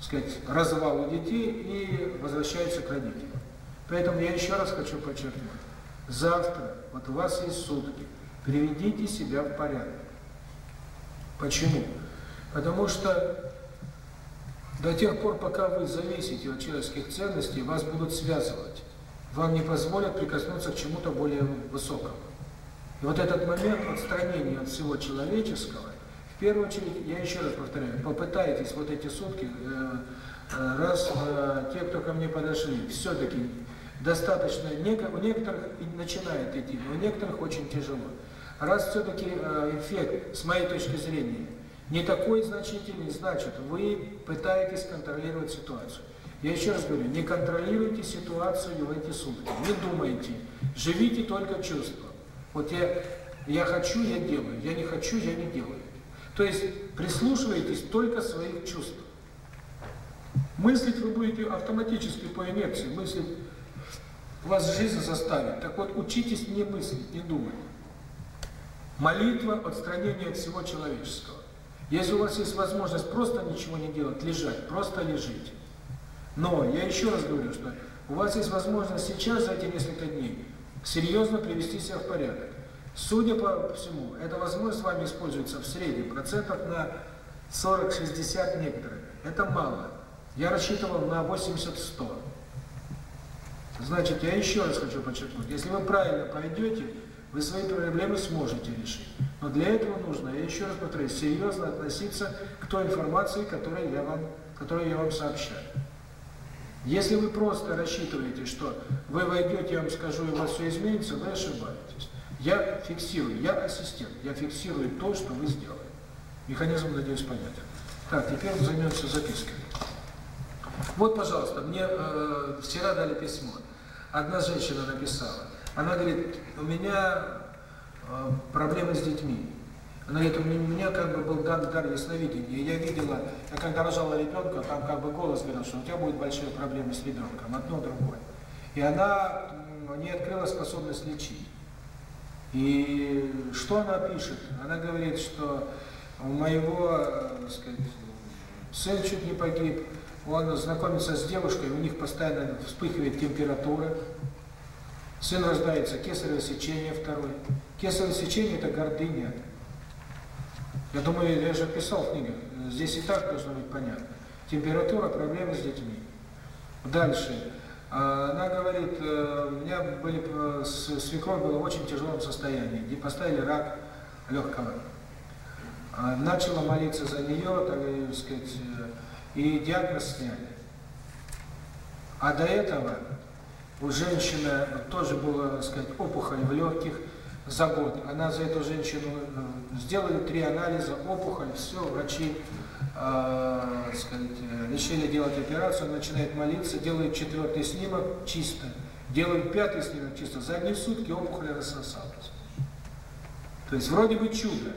сказать, развал у детей и возвращается к родителям. Поэтому я еще раз хочу подчеркнуть. Завтра, вот у вас есть сутки, Приведите себя в порядок. Почему? Потому что до тех пор, пока вы зависите от человеческих ценностей, вас будут связывать. Вам не позволят прикоснуться к чему-то более высокому. И вот этот момент отстранения от всего человеческого, в первую очередь, я еще раз повторяю, попытайтесь вот эти сутки, э, э, раз э, те, кто ко мне подошли, все-таки достаточно, у некоторых начинает идти, но у некоторых очень тяжело. Раз все-таки э, эффект, с моей точки зрения, не такой значительный, значит, вы пытаетесь контролировать ситуацию. Я еще раз говорю, не контролируйте ситуацию в эти сутки, не думайте, живите только чувством. Вот я, я хочу, я делаю, я не хочу, я не делаю. То есть прислушивайтесь только своих чувств. Мыслить вы будете автоматически по инерции, мыслить вас жизнь заставит. Так вот, учитесь не мыслить, не думать. Молитва – отстранения от всего человеческого. Если у вас есть возможность просто ничего не делать, лежать, просто лежить. Но я еще раз говорю, что у вас есть возможность сейчас за эти несколько дней серьезно привести себя в порядок. Судя по всему, эта возможность вами используется в среднем процентов на 40-60 некоторые. Это мало. Я рассчитывал на 80-100. Значит, я еще раз хочу подчеркнуть, если вы правильно пойдете. Вы свои проблемы сможете решить. Но для этого нужно, я еще раз повторюсь, серьезно относиться к той информации, которую я вам, которую я вам сообщаю. Если вы просто рассчитываете, что вы войдете, я вам скажу, и у вас все изменится, вы ошибаетесь. Я фиксирую, я ассистент, я фиксирую то, что вы сделали. Механизм, надеюсь, понятен. Так, теперь займемся записками. Вот, пожалуйста, мне э, вчера дали письмо. Одна женщина написала – она говорит, у меня э, проблемы с детьми. Она говорит, у меня как бы был дар, дар ясновидения. Я видела, я когда рожала ребенка, там как бы голос говорил, что у тебя будут большие проблемы с ребенком, одно другое. И она не открыла способность лечить. И что она пишет? Она говорит, что у моего, э, так сказать, сын чуть не погиб, он знакомится с девушкой, у них постоянно вспыхивает температура, Сын рождается, кесарево сечение второе. Кесарево сечение – это гордыня. Я думаю, я же писал в книгах, здесь и так должно быть понятно. Температура – проблемы с детьми. Дальше. А, она говорит, э, у меня были, э, свекровь была в очень тяжелом состоянии, где поставили рак легкого. А, начала молиться за нее, так сказать, э, и диагноз сняли. А до этого у женщины тоже было, сказать, опухоль в легких за год. Она за эту женщину э, сделали три анализа, опухоль, все, врачи э, сказать, решили делать операцию, начинает молиться, делает четвертый снимок чисто, делают пятый снимок чисто. За одни сутки опухоль рассосалась. То есть вроде бы чудо.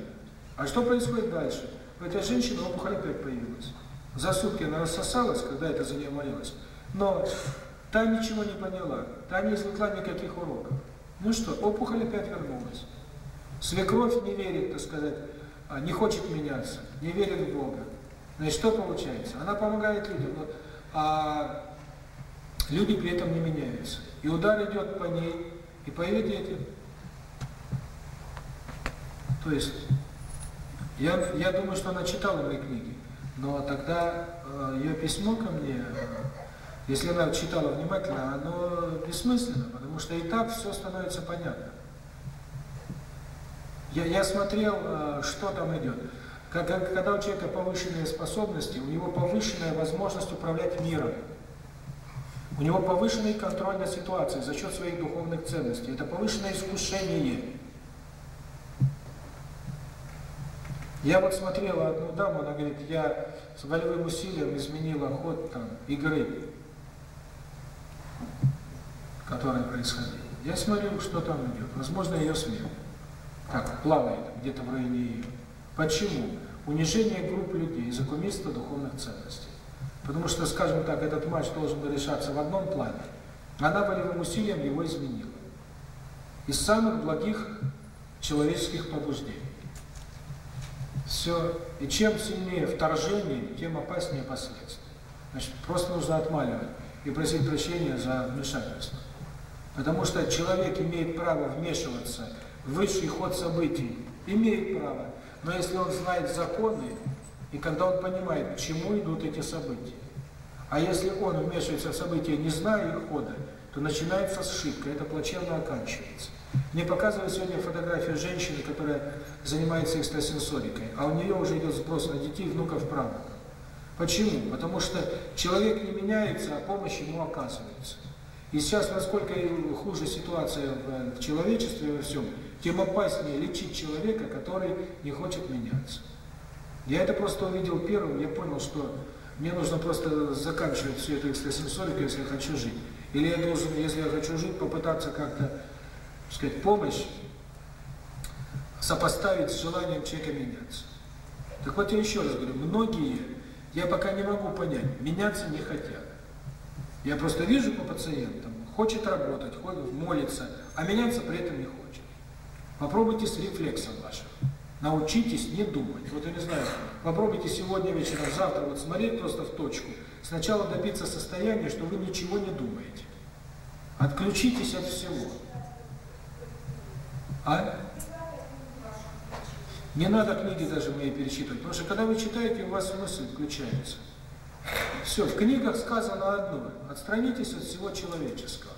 А что происходит дальше? У этой женщины опухоль опять появилась. За сутки она рассосалась, когда это за нее молилась. Но Та ничего не поняла. Та не извлекла никаких уроков. Ну что, опухоль опять вернулась. Свекровь не верит, так сказать, не хочет меняться, не верит в Бога. Значит, что получается? Она помогает людям, но, а люди при этом не меняются. И удар идет по ней, и по ее детям. То есть, я, я думаю, что она читала мои книги, но тогда э, ее письмо ко мне... Э, если она читала внимательно, оно бессмысленно, потому что и так все становится понятно. Я, я смотрел, э, что там идет. Как, когда у человека повышенные способности, у него повышенная возможность управлять миром. У него повышенный контроль над ситуацией за счет своих духовных ценностей. Это повышенное искушение. Я вот смотрела одну даму, она говорит, я с волевым усилием изменила ход там игры которое происходило. Я смотрел, что там идет. Возможно, ее смерть. Так, плавает где-то в районе ее. Почему? Унижение группы людей из-за кумирства духовных ценностей. Потому что, скажем так, этот матч должен был решаться в одном плане. Она волевым усилием его изменила. Из самых благих человеческих побуждений. Все. И чем сильнее вторжение, тем опаснее последствия. Значит, просто нужно отмаливать и просить прощения за вмешательство. Потому что человек имеет право вмешиваться в высший ход событий, имеет право, но если он знает законы, и когда он понимает, к чему идут эти события. А если он вмешивается в события, не зная их хода, то начинается ошибка, это плачевно оканчивается. Мне показывали сегодня фотографию женщины, которая занимается экстрасенсорикой, а у нее уже идет сброс на детей, внуков, правнуков. Почему? Потому что человек не меняется, а помощь ему оказывается. И сейчас, насколько хуже ситуация в, человечестве во всем, тем опаснее лечить человека, который не хочет меняться. Я это просто увидел первым, я понял, что мне нужно просто заканчивать всю эту экстрасенсорику, если я хочу жить. Или я должен, если я хочу жить, попытаться как-то, сказать, помощь сопоставить с желанием человека меняться. Так вот я еще раз говорю, многие я пока не могу понять, меняться не хотят. Я просто вижу по пациентам, хочет работать, ходит, молится, а меняться при этом не хочет. Попробуйте с рефлексом вашим. Научитесь не думать. Вот я не знаю, попробуйте сегодня вечером, завтра вот смотреть просто в точку. Сначала добиться состояния, что вы ничего не думаете. Отключитесь от всего. А? Не надо книги даже мне перечитывать, потому что когда вы читаете, у вас мысль включается. Все, в книгах сказано одно – отстранитесь от всего человеческого.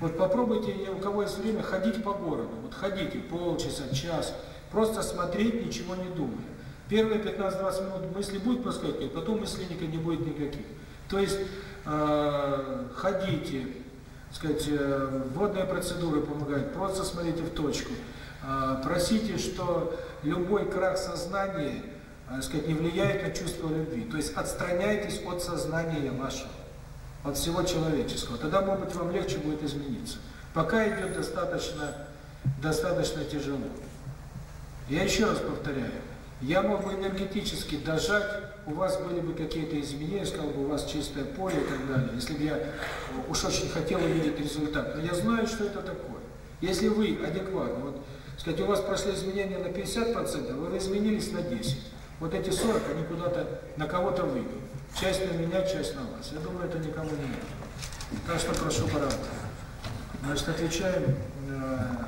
Вот попробуйте, у кого есть время, ходить по городу. Вот ходите полчаса, час, просто смотреть, ничего не думая. Первые 15-20 минут мысли будут проскакивать, а потом мысленника не будет никаких. То есть э, ходите, сказать, э, водные процедуры помогают, просто смотрите в точку. Э, просите, что любой крах сознания э, сказать, не влияет на чувство любви. То есть отстраняйтесь от сознания вашего, от всего человеческого. Тогда, может быть, вам легче будет измениться. Пока идет достаточно, достаточно тяжело. Я еще раз повторяю, я мог бы энергетически дожать, у вас были бы какие-то изменения, сказал бы, у вас чистое поле и так далее, если бы я э, уж очень хотел увидеть результат. Но я знаю, что это такое. Если вы адекватно, вот Сказать, у вас прошли изменения на 50%, вы изменились на 10%. Вот эти 40, они куда-то на кого-то выйдут. Часть на меня, часть на вас. Я думаю, это никому не нужно. Так что прошу поработать. Значит, отвечаем. Э,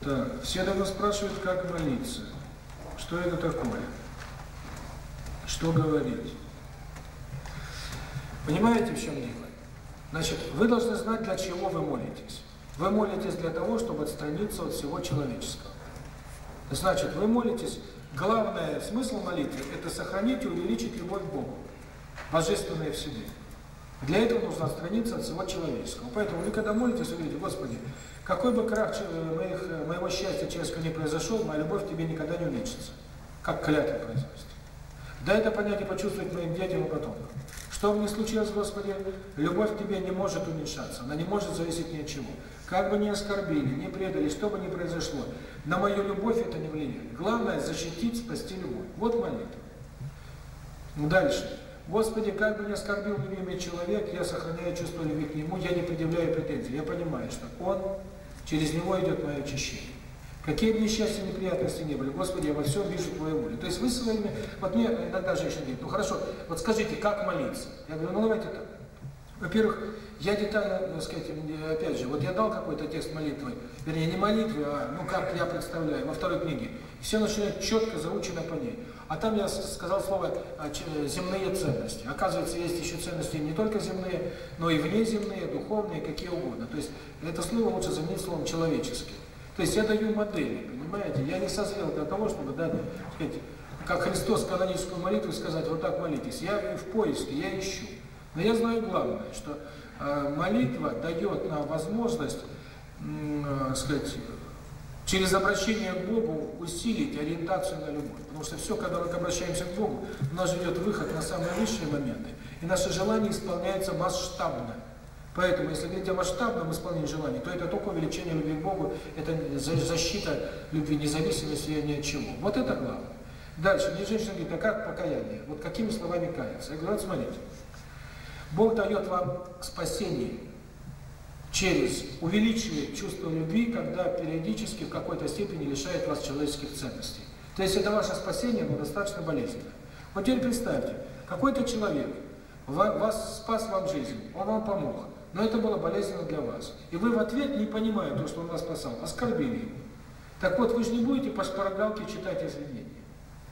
так, все давно спрашивают, как молиться. Что это такое? Что говорить? Понимаете, в чем дело? Значит, вы должны знать, для чего вы молитесь. Вы молитесь для того, чтобы отстраниться от всего человеческого. Значит, вы молитесь, главное смысл молитвы – это сохранить и увеличить любовь к Богу, божественное в себе. Для этого нужно отстраниться от всего человеческого. Поэтому вы когда молитесь, говорите, Господи, какой бы крах моих, моего счастья человеческого не произошел, моя любовь тебе никогда не уменьшится, как клятва произносит. Да это понятие почувствовать моим детям и потомкам. Что бы ни случилось, Господи, любовь к Тебе не может уменьшаться, она не может зависеть ни от чего. Как бы не оскорбили, не предали, что бы ни произошло, на мою любовь это не влияет. Главное – защитить, спасти любовь. Вот молитва. Ну Дальше. Господи, как бы не оскорбил любимый человек, я сохраняю чувство любви к нему, я не предъявляю претензий. Я понимаю, что он, через него идет мое очищение. Какие бы несчастья, неприятности не были, Господи, я во всем вижу Твою волю. То есть вы своими... Вот мне иногда женщина говорит, ну хорошо, вот скажите, как молиться? Я говорю, ну давайте так. Во-первых, я детально, ну, сказать, опять же, вот я дал какой-то текст молитвы, вернее, не молитвы, а, ну, как я представляю, во второй книге. Все начинает четко заучено по ней. А там я сказал слово а, э, «земные ценности». Оказывается, есть еще ценности не только земные, но и внеземные, духовные, какие угодно. То есть это слово лучше заменить словом «человеческие». То есть я даю модели, понимаете? Я не созрел для того, чтобы дать, как Христос каноническую молитву сказать, вот так молитесь. Я в поиске, я ищу. Но я знаю главное, что э, молитва дает нам возможность, э, сказать, через обращение к Богу усилить ориентацию на любовь. Потому что все, когда мы обращаемся к Богу, у нас идет выход на самые высшие моменты, и наше желание исполняется масштабно. Поэтому, если говорить о масштабном исполнении желаний, то это только увеличение любви к Богу, это защита любви, независимости ни от чего. Вот это главное. Дальше, мне женщина говорит, а как покаяние? Вот какими словами каяться? Я говорю, вот смотрите, Бог дает вам спасение через увеличивает чувство любви, когда периодически в какой-то степени лишает вас человеческих ценностей. То есть это ваше спасение, но достаточно болезненно. Вот теперь представьте, какой-то человек вас спас вам жизнь, он вам помог, но это было болезненно для вас. И вы в ответ, не понимая то, что он вас спасал, оскорбили его. Так вот, вы же не будете по шпаргалке читать извинения.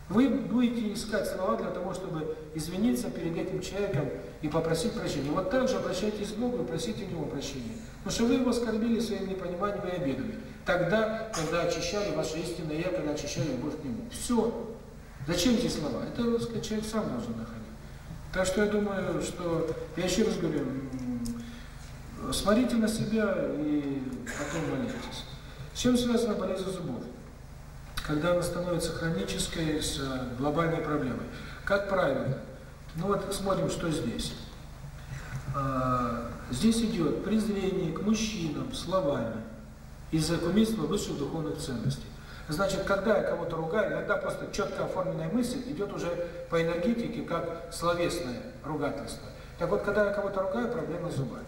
Вы будете искать слова для того, чтобы извиниться перед этим человеком и попросить прощения. Вот так же обращайтесь к Богу и просите у Него прощения. Потому что вы Его оскорбили своим непониманием и обидами. Тогда, когда очищали ваше истинное Я, когда очищали любовь к Нему. Все. Зачем эти слова? Это сказать, человек сам должен находить. Так что я думаю, что, я еще раз говорю, смотрите на себя и потом молитесь. С чем связана болезнь зубов? Когда она становится хронической с э, глобальной проблемой. Как правило, ну вот смотрим, что здесь. Здесь идет презрение к мужчинам словами из-за кумильства высших духовных ценностей. Значит, когда я кого-то ругаю, иногда просто четко оформленная мысль идет уже по энергетике, как словесное ругательство. Так вот, когда я кого-то ругаю, проблема зубами.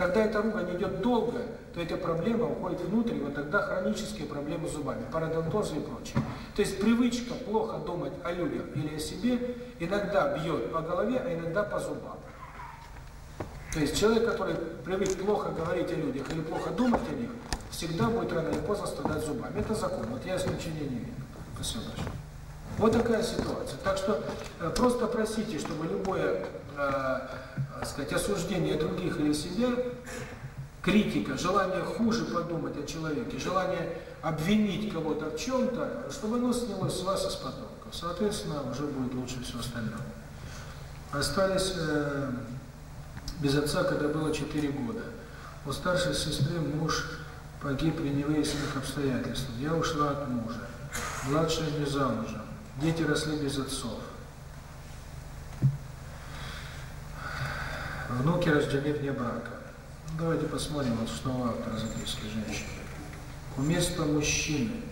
Когда эта ругань идет долго, то эта проблема уходит внутрь, вот тогда хронические проблемы с зубами, пародонтозы и прочее. То есть привычка плохо думать о людях или о себе иногда бьет по голове, а иногда по зубам. То есть человек, который привык плохо говорить о людях или плохо думать о них, всегда будет рано или поздно страдать зубами. Это закон. Вот я исключения не вижу. Спасибо большое. Вот такая ситуация. Так что э, просто просите, чтобы любое э, сказать, осуждение других или себе, критика, желание хуже подумать о человеке, желание обвинить кого-то в чем-то, чтобы оно снялось с вас из потомков. Соответственно, уже будет лучше все остальное. Остались э, без отца, когда было 4 года. У старшей сестры муж погиб при невыясненных обстоятельствах. Я ушла от мужа. Младшая не замужем. Дети росли без отцов. Внуки рождены вне брака. Давайте посмотрим вот снова казахские женщины. Вместо мужчины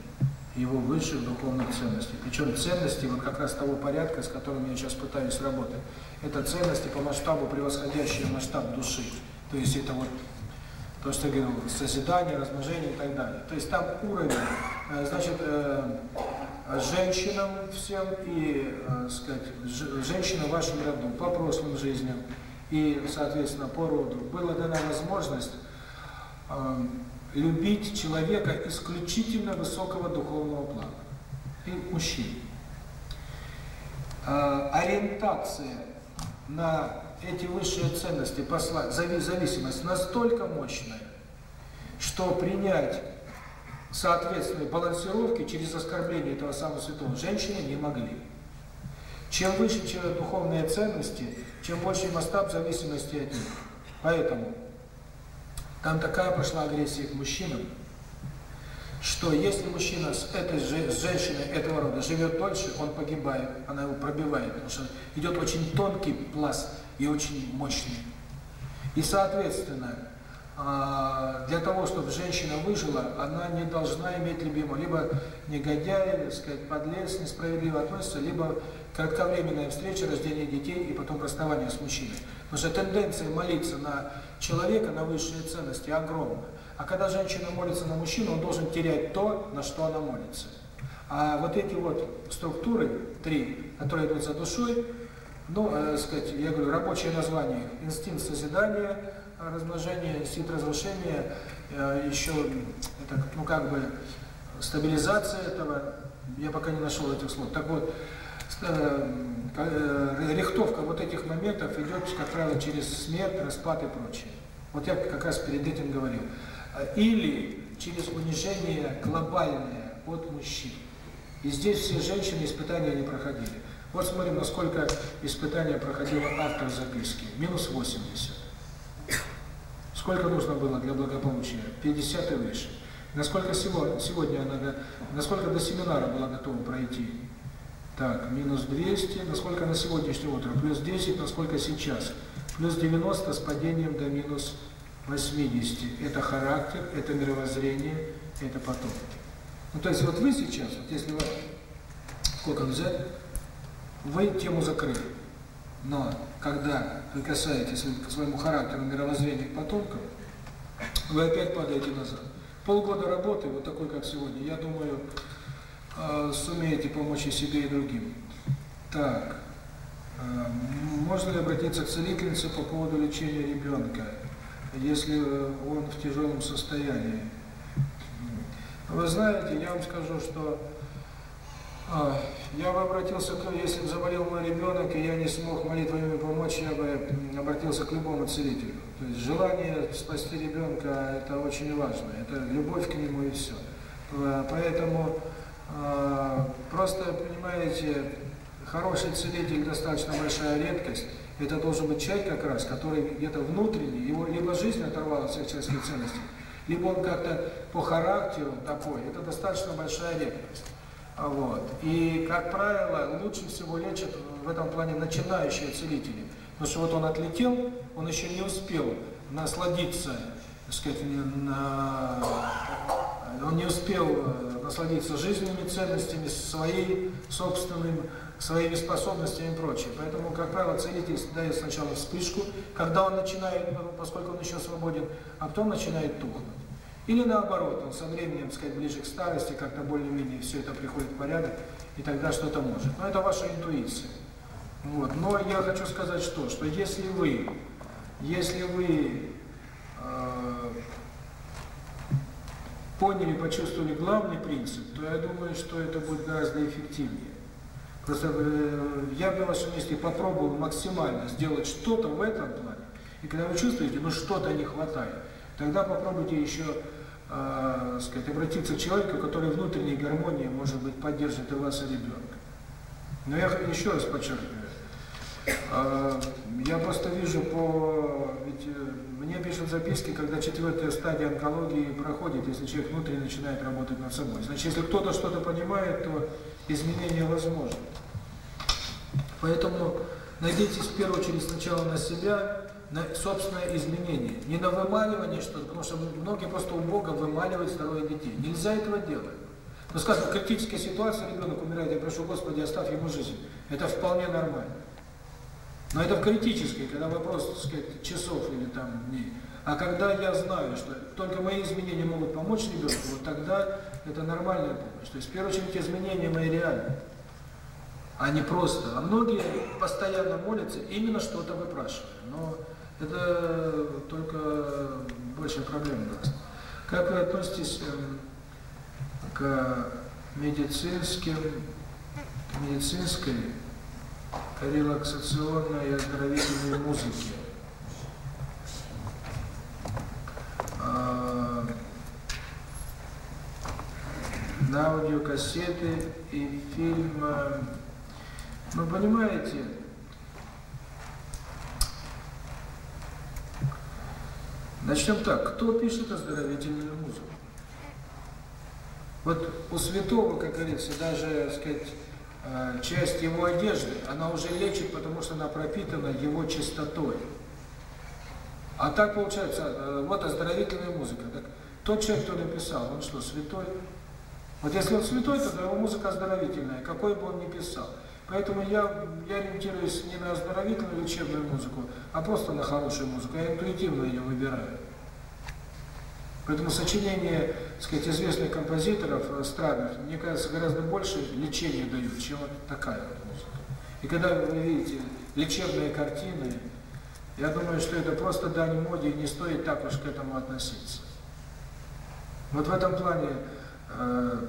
его высших духовных ценностей. Причем ценности вот как раз того порядка, с которым я сейчас пытаюсь работать. Это ценности по масштабу, превосходящие масштаб души. То есть это вот то, что я говорил, созидание, размножение и так далее. То есть там уровень, значит, женщинам всем и, сказать, женщинам вашим родным, по прошлым жизням, и, соответственно, по роду, была дана возможность э, любить человека исключительно высокого духовного плана, и мужчин. Э, ориентация на эти высшие ценности, посла, зависимость настолько мощная, что принять соответственные балансировки через оскорбление этого самого святого женщины не могли. Чем выше человек духовные ценности, чем больше масштаб зависимости от них. Поэтому там такая пошла агрессия к мужчинам, что если мужчина с этой же женщиной этого рода живет дольше, он погибает, она его пробивает, потому что идет очень тонкий пласт и очень мощный. И, соответственно, а, для того, чтобы женщина выжила, она не должна иметь любимого. Либо негодяй, так сказать, подлец, несправедливо относится, либо кратковременная встреча, рождение детей и потом расставание с мужчиной. Потому что тенденция молиться на человека, на высшие ценности огромна. А когда женщина молится на мужчину, он должен терять то, на что она молится. А вот эти вот структуры, три, которые идут за душой, ну, э, сказать, я говорю, рабочее название, инстинкт созидания, размножения, инстинкт разрушения, э, еще, это, ну, как бы, стабилизация этого, я пока не нашел этих слов. Так вот, Э, рихтовка вот этих моментов идет, как правило, через смерть, распад и прочее. Вот я как раз перед этим говорил. Э, или через унижение глобальное от мужчин. И здесь все женщины испытания не проходили. Вот смотрим, насколько испытания проходило автор записки. Минус 80. Сколько нужно было для благополучия? 50 и выше. Насколько сегодня, сегодня она, насколько до семинара была готова пройти так, минус 200, насколько на сегодняшнее утро, плюс 10, насколько сейчас, плюс 90 с падением до минус 80. Это характер, это мировоззрение, это потом. Ну, то есть вот вы сейчас, вот если вы сколько взять, вы тему закрыли. Но когда прикасаетесь к своему характеру, мировоззрения, к потомкам, вы опять падаете назад. Полгода работы, вот такой, как сегодня, я думаю, сумеете помочь и себе, и другим. Так, можно ли обратиться к целительнице по поводу лечения ребенка, если он в тяжелом состоянии? Вы знаете, я вам скажу, что я бы обратился к, если бы заболел мой ребенок, и я не смог молитвами помочь, я бы обратился к любому целителю. То есть желание спасти ребенка – это очень важно, это любовь к нему и все. Поэтому Просто, понимаете, хороший целитель достаточно большая редкость. Это должен быть человек как раз, который где-то внутренний, его либо жизнь оторвалась от человеческих ценности, либо он как-то по характеру такой. Это достаточно большая редкость. А вот. И, как правило, лучше всего лечат в этом плане начинающие целители. Потому что вот он отлетел, он еще не успел насладиться, так сказать, на Э, он не успел э, насладиться жизненными ценностями, своей собственным, своими способностями и прочее. Поэтому, как правило, целитель дает сначала вспышку, когда он начинает, э, поскольку он еще свободен, а потом начинает тухнуть. Или наоборот, он со временем, сказать, ближе к старости, как-то более-менее все это приходит в порядок, и тогда что-то может. Но это ваша интуиция. Вот. Но я хочу сказать что, что если вы, если вы э, поняли, почувствовали главный принцип, то я думаю, что это будет гораздо эффективнее. Просто э, я велошинисте попробовал максимально сделать что-то в этом плане, и когда вы чувствуете, ну что-то не хватает, тогда попробуйте еще э, сказать, обратиться к человеку, который внутренней гармонии, может быть, поддержит и вас, и ребенка. Но я еще раз подчеркиваю, э, я просто вижу по... Ведь, э, мне пишут записки, когда четвертая стадия онкологии проходит, если человек внутри начинает работать над собой. Значит, если кто-то что-то понимает, то изменение возможно. Поэтому надейтесь в первую очередь сначала на себя, на собственное изменение. Не на вымаливание что-то, потому что многие просто у Бога вымаливают здоровье детей. Нельзя этого делать. Ну, скажем, в критической ситуации ребенок умирает, я прошу Господи, оставь ему жизнь. Это вполне нормально. Но это в критической, когда вопрос, так сказать, часов или там дней. А когда я знаю, что только мои изменения могут помочь ребенку, вот тогда это нормальная помощь. То есть, в первую очередь, изменения мои реальны, а не просто. А многие постоянно молятся, именно что-то выпрашивая. Но это только больше проблем у нас. Как вы относитесь эм, к медицинским, медицинской релаксационной и оздоровительной музыки. На аудиокассеты и фильм. Ну, понимаете, Начнем так. Кто пишет оздоровительную музыку? Вот у святого, как говорится, даже, сказать, часть его одежды, она уже лечит, потому что она пропитана его чистотой. А так получается, вот оздоровительная музыка. Так, тот человек, кто написал, он что, святой? Вот если он святой, тогда его музыка оздоровительная, какой бы он ни писал. Поэтому я, я ориентируюсь не на оздоровительную лечебную музыку, а просто на хорошую музыку. Я интуитивно ее выбираю. Поэтому сочинения, так сказать, известных композиторов э, эстрадных, мне кажется, гораздо больше лечения дают, чем вот такая вот музыка. И когда вы видите лечебные картины, я думаю, что это просто дань моде, и не стоит так уж к этому относиться. Вот в этом плане э,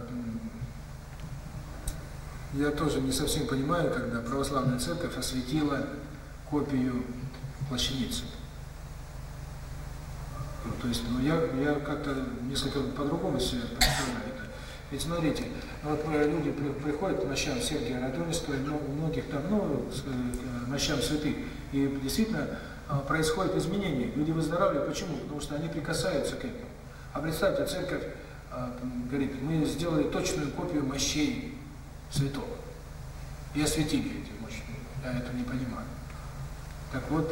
я тоже не совсем понимаю, когда православная церковь осветила копию плащаницы. То есть ну, я, я как-то несколько по-другому все представляю. Ведь смотрите, ну, вот люди приходят к мощам Сергия Радонежского, у многих там, ну, э, к мощам святых, и действительно а, происходит изменение. Люди выздоравливают. Почему? Потому что они прикасаются к этому. А представьте, церковь а, говорит, мы сделали точную копию мощей святого. И осветили эти мощи. Я это не понимаю. Так вот,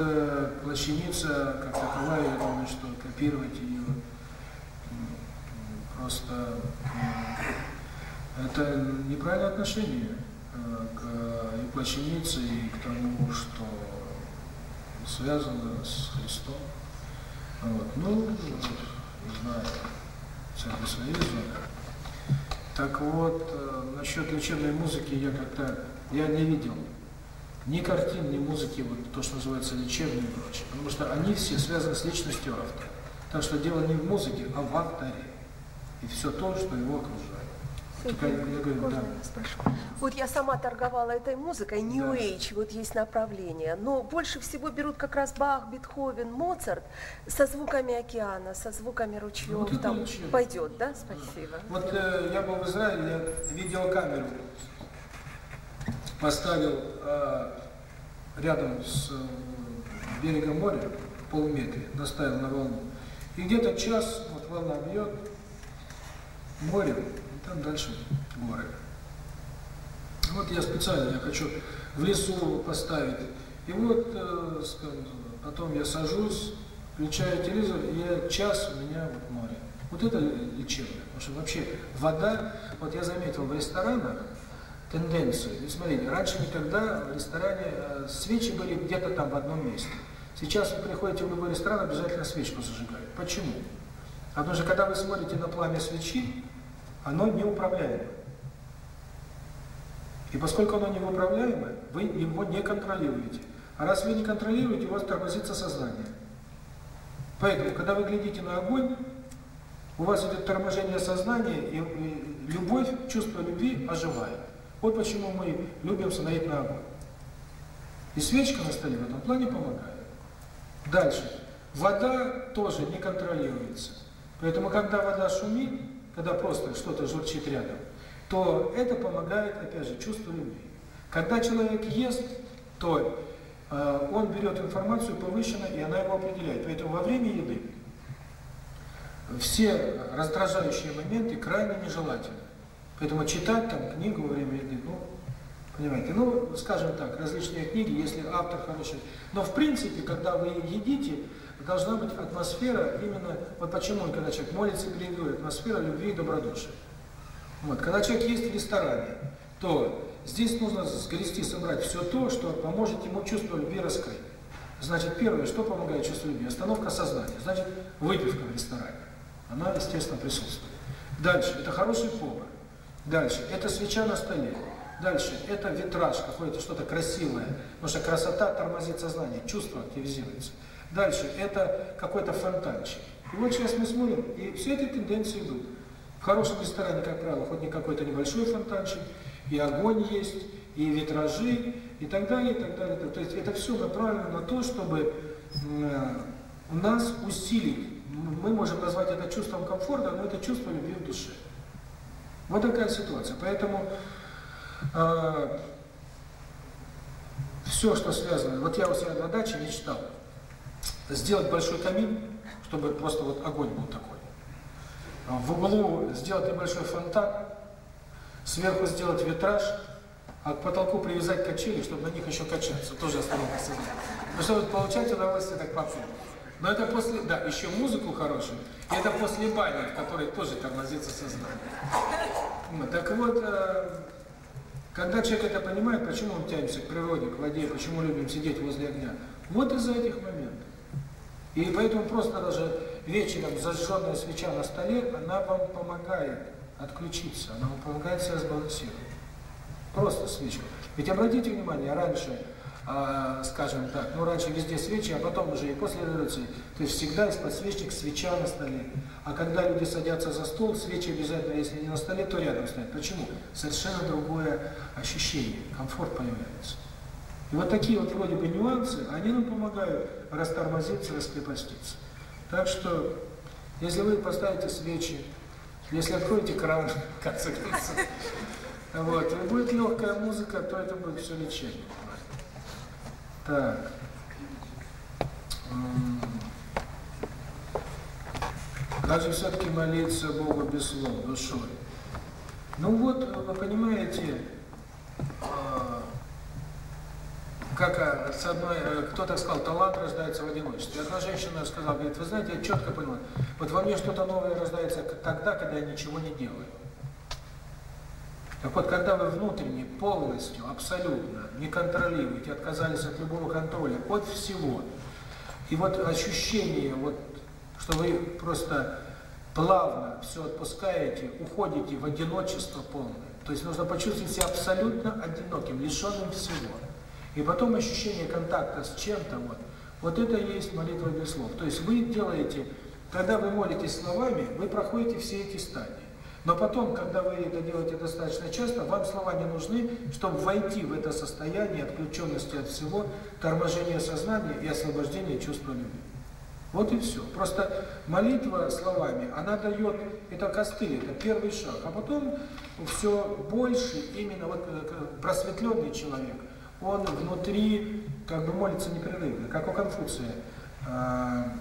плащаница, как таковая, я думаю, что копировать ее просто это неправильное отношение к и плащанице, и к тому, что связано с Христом. Вот. Ну, не знаю, всякие свои. Так вот, насчет лечебной музыки я как-то, я не видел ни картин, ни музыки, вот то, что называется лечебные и прочее. Потому что они все связаны с личностью автора. Так что дело не в музыке, а в авторе. И все то, что его окружает. Я говорю, да. Вот я сама торговала этой музыкой, New да. Age, вот есть направление. Но больше всего берут как раз Бах, Бетховен, Моцарт со звуками океана, со звуками ручьев. Вот там пойдет, да? Спасибо. Вот э, я был в Израиле, я видел камеру поставил э, рядом с э, берегом моря, полметре, доставил на волну. И где-то час, вот волна бьет море, и там дальше горы. Вот я специально, я хочу в лесу поставить. И вот, э, скажем, потом я сажусь, включаю телевизор, и час у меня вот море. Вот это лечебное, потому что вообще вода, вот я заметил в ресторанах, тенденцию. И смотрите, раньше никогда в ресторане свечи были где-то там в одном месте. Сейчас вы приходите в любой ресторан, обязательно свечку зажигают. Почему? Потому что когда вы смотрите на пламя свечи, оно неуправляемое. И поскольку оно неуправляемое, вы его не контролируете. А раз вы не контролируете, у вас тормозится сознание. Поэтому, когда вы глядите на огонь, у вас идет торможение сознания, и любовь, чувство любви оживает. Вот почему мы любим смотреть на огонь. И свечка на столе в этом плане помогает. Дальше. Вода тоже не контролируется. Поэтому, когда вода шумит, когда просто что-то журчит рядом, то это помогает, опять же, чувству любви. Когда человек ест, то э, он берет информацию повышенно, и она его определяет. Поэтому во время еды все раздражающие моменты крайне нежелательны. Поэтому читать там книгу во время еды, ну, понимаете, ну, скажем так, различные книги, если автор хороший. Но в принципе, когда вы едите, должна быть атмосфера именно, вот почему, когда человек молится перед едой, атмосфера любви и добродушия. Вот, когда человек ест в ресторане, то здесь нужно сгрести, собрать все то, что поможет ему чувство любви раскрыть. Значит, первое, что помогает чувству любви? Остановка сознания. Значит, выпивка в ресторане. Она, естественно, присутствует. Дальше. Это хороший повар. Дальше. Это свеча на столе. Дальше. Это витраж какое-то, что-то красивое. Потому что красота тормозит сознание, чувство активизируется. Дальше. Это какой-то фонтанчик. И вот сейчас мы смотрим, и все эти тенденции идут. В хорошем ресторане, как правило, хоть не какой-то небольшой фонтанчик, и огонь есть, и витражи, и так далее, и так далее. То есть это все направлено на то, чтобы э, у нас усилить. Мы можем назвать это чувством комфорта, но это чувство любви в душе. Вот такая ситуация. Поэтому э, все, что связано... Вот я у себя на даче мечтал сделать большой камин, чтобы просто вот огонь был такой. В углу сделать небольшой фонтан, сверху сделать витраж, а к потолку привязать качели, чтобы на них еще качаться. Тоже остановился. Что вот получать удовольствие так по цену. Но это после, да, еще музыку хорошую, это после бани, в которой тоже тормозится сознание. Вот, так вот, э, когда человек это понимает, почему мы тянемся к природе, к воде, почему любим сидеть возле огня, вот из-за этих моментов. И поэтому просто даже вечером зажженная свеча на столе, она вам помогает отключиться, она вам помогает себя сбалансировать. Просто свечка. Ведь обратите внимание, раньше а, скажем так, ну раньше везде свечи, а потом уже и после революции, то есть всегда из под подсвечник, свеча на столе. А когда люди садятся за стол, свечи обязательно, если не на столе, то рядом стоят. Почему? Совершенно другое ощущение, комфорт появляется. И вот такие вот вроде бы нюансы, они нам помогают растормозиться, раскрепоститься. Так что, если вы поставите свечи, если откроете кран, в конце концов, вот, будет легкая музыка, то это будет все лечение. Так. Даже все-таки молиться Богу без слов, душой. Ну вот, вы понимаете, как с одной, кто-то сказал, талант рождается в одиночестве. Одна женщина сказала, говорит, вы знаете, я четко понимаю, вот во мне что-то новое рождается тогда, когда я ничего не делаю. Так вот, когда вы внутренне, полностью, абсолютно не контролируете, отказались от любого контроля, от всего, и вот ощущение, вот, что вы просто плавно все отпускаете, уходите в одиночество полное. То есть нужно почувствовать себя абсолютно одиноким, лишенным всего. И потом ощущение контакта с чем-то, вот, вот это и есть молитва без слов. То есть вы делаете, когда вы молитесь словами, вы проходите все эти стадии. Но потом, когда вы это делаете достаточно часто, вам слова не нужны, чтобы войти в это состояние отключенности от всего, торможения сознания и освобождения чувства любви. Вот и все. Просто молитва словами, она дает, это костыль, это первый шаг. А потом все больше именно вот э, просветленный человек, он внутри как бы молится непрерывно, как у Конфуция. А,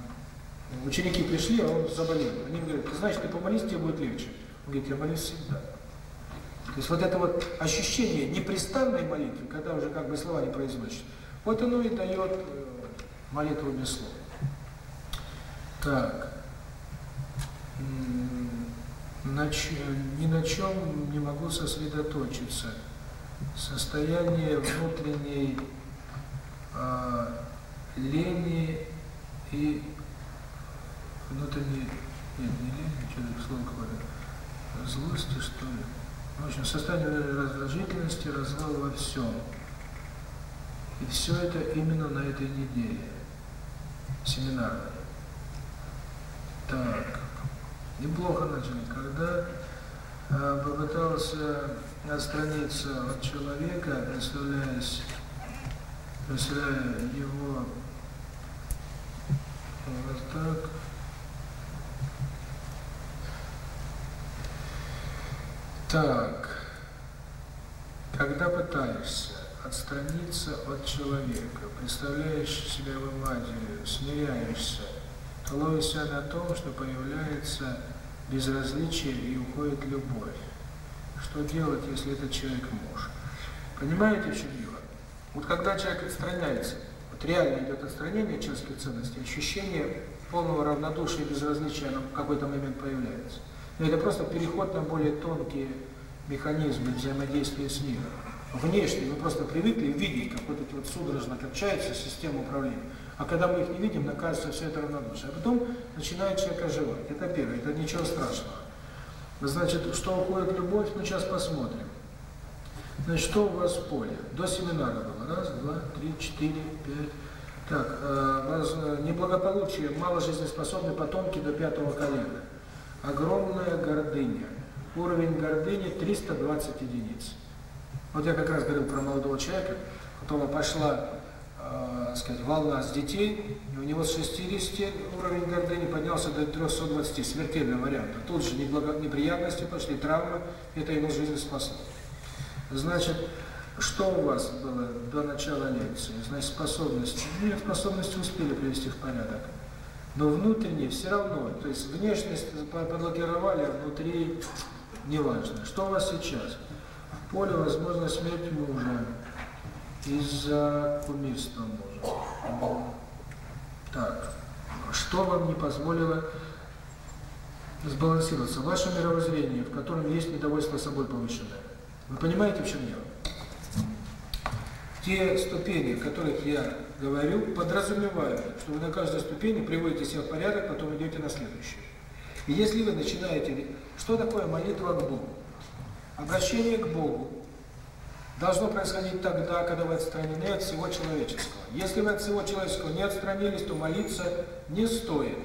ученики пришли, а он заболел. Они говорят, ты знаешь, ты помолись, тебе будет легче говорит, я молюсь всегда. То есть вот это вот ощущение непрестанной молитвы, когда уже как бы слова не произносишь, вот оно и дает э, молитву без слов. Так. Нач... Ни на чем не могу сосредоточиться. Состояние внутренней э, лени и внутренней... Нет, не лени, что-то слово говорят злости, что ли. В общем, состояние раздражительности, развал во всем. И все это именно на этой неделе семинарной. Так, неплохо начали. Когда э, попытался отстраниться от человека, представляясь, представляя его вот так, Так, когда пытаешься отстраниться от человека, представляешь себя в матерью, смиряешься, то ловишься на том, что появляется безразличие и уходит любовь. Что делать, если этот человек муж? Понимаете, в дело? Вот когда человек отстраняется, вот реально идет отстранение человеческой ценности, ощущение полного равнодушия и безразличия на какой-то момент появляется. Но это просто переход на более тонкие механизмы взаимодействия с миром. Внешне мы просто привыкли видеть, как вот эти вот судорожно качается система управления. А когда мы их не видим, накажется все это равнодушие. А потом начинает человек оживать. Это первое, это ничего страшного. Значит, что уходит любовь, Мы сейчас посмотрим. Значит, что у вас в поле? До семинара было. Раз, два, три, четыре, пять. Так, э, э неблагополучие, мало жизнеспособны потомки до пятого колена огромная гордыня. Уровень гордыни 320 единиц. Вот я как раз говорил про молодого человека, которого пошла э, сказать, волна с детей, и у него с 60 уровень гордыни поднялся до 320, смертельного варианта. Тут же неблаго... неприятности пошли, травмы, это его жизнь спасло. Значит, что у вас было до начала лекции? Значит, способности. Нет, способности успели привести в порядок но внутренне все равно, то есть внешность подлокировали, а внутри неважно. Что у вас сейчас? В поле, возможно, смерть мужа из-за кумирства мужа. Так, что вам не позволило сбалансироваться? Ваше мировоззрение, в котором есть недовольство собой повышенное. Вы понимаете, в чем дело? Те ступени, которых я говорю, подразумеваю, что вы на каждой ступени приводите себя в порядок, потом идете на следующую. И если вы начинаете... Что такое молитва к Богу? Обращение к Богу должно происходить тогда, когда вы отстранены от всего человеческого. Если вы от всего человеческого не отстранились, то молиться не стоит.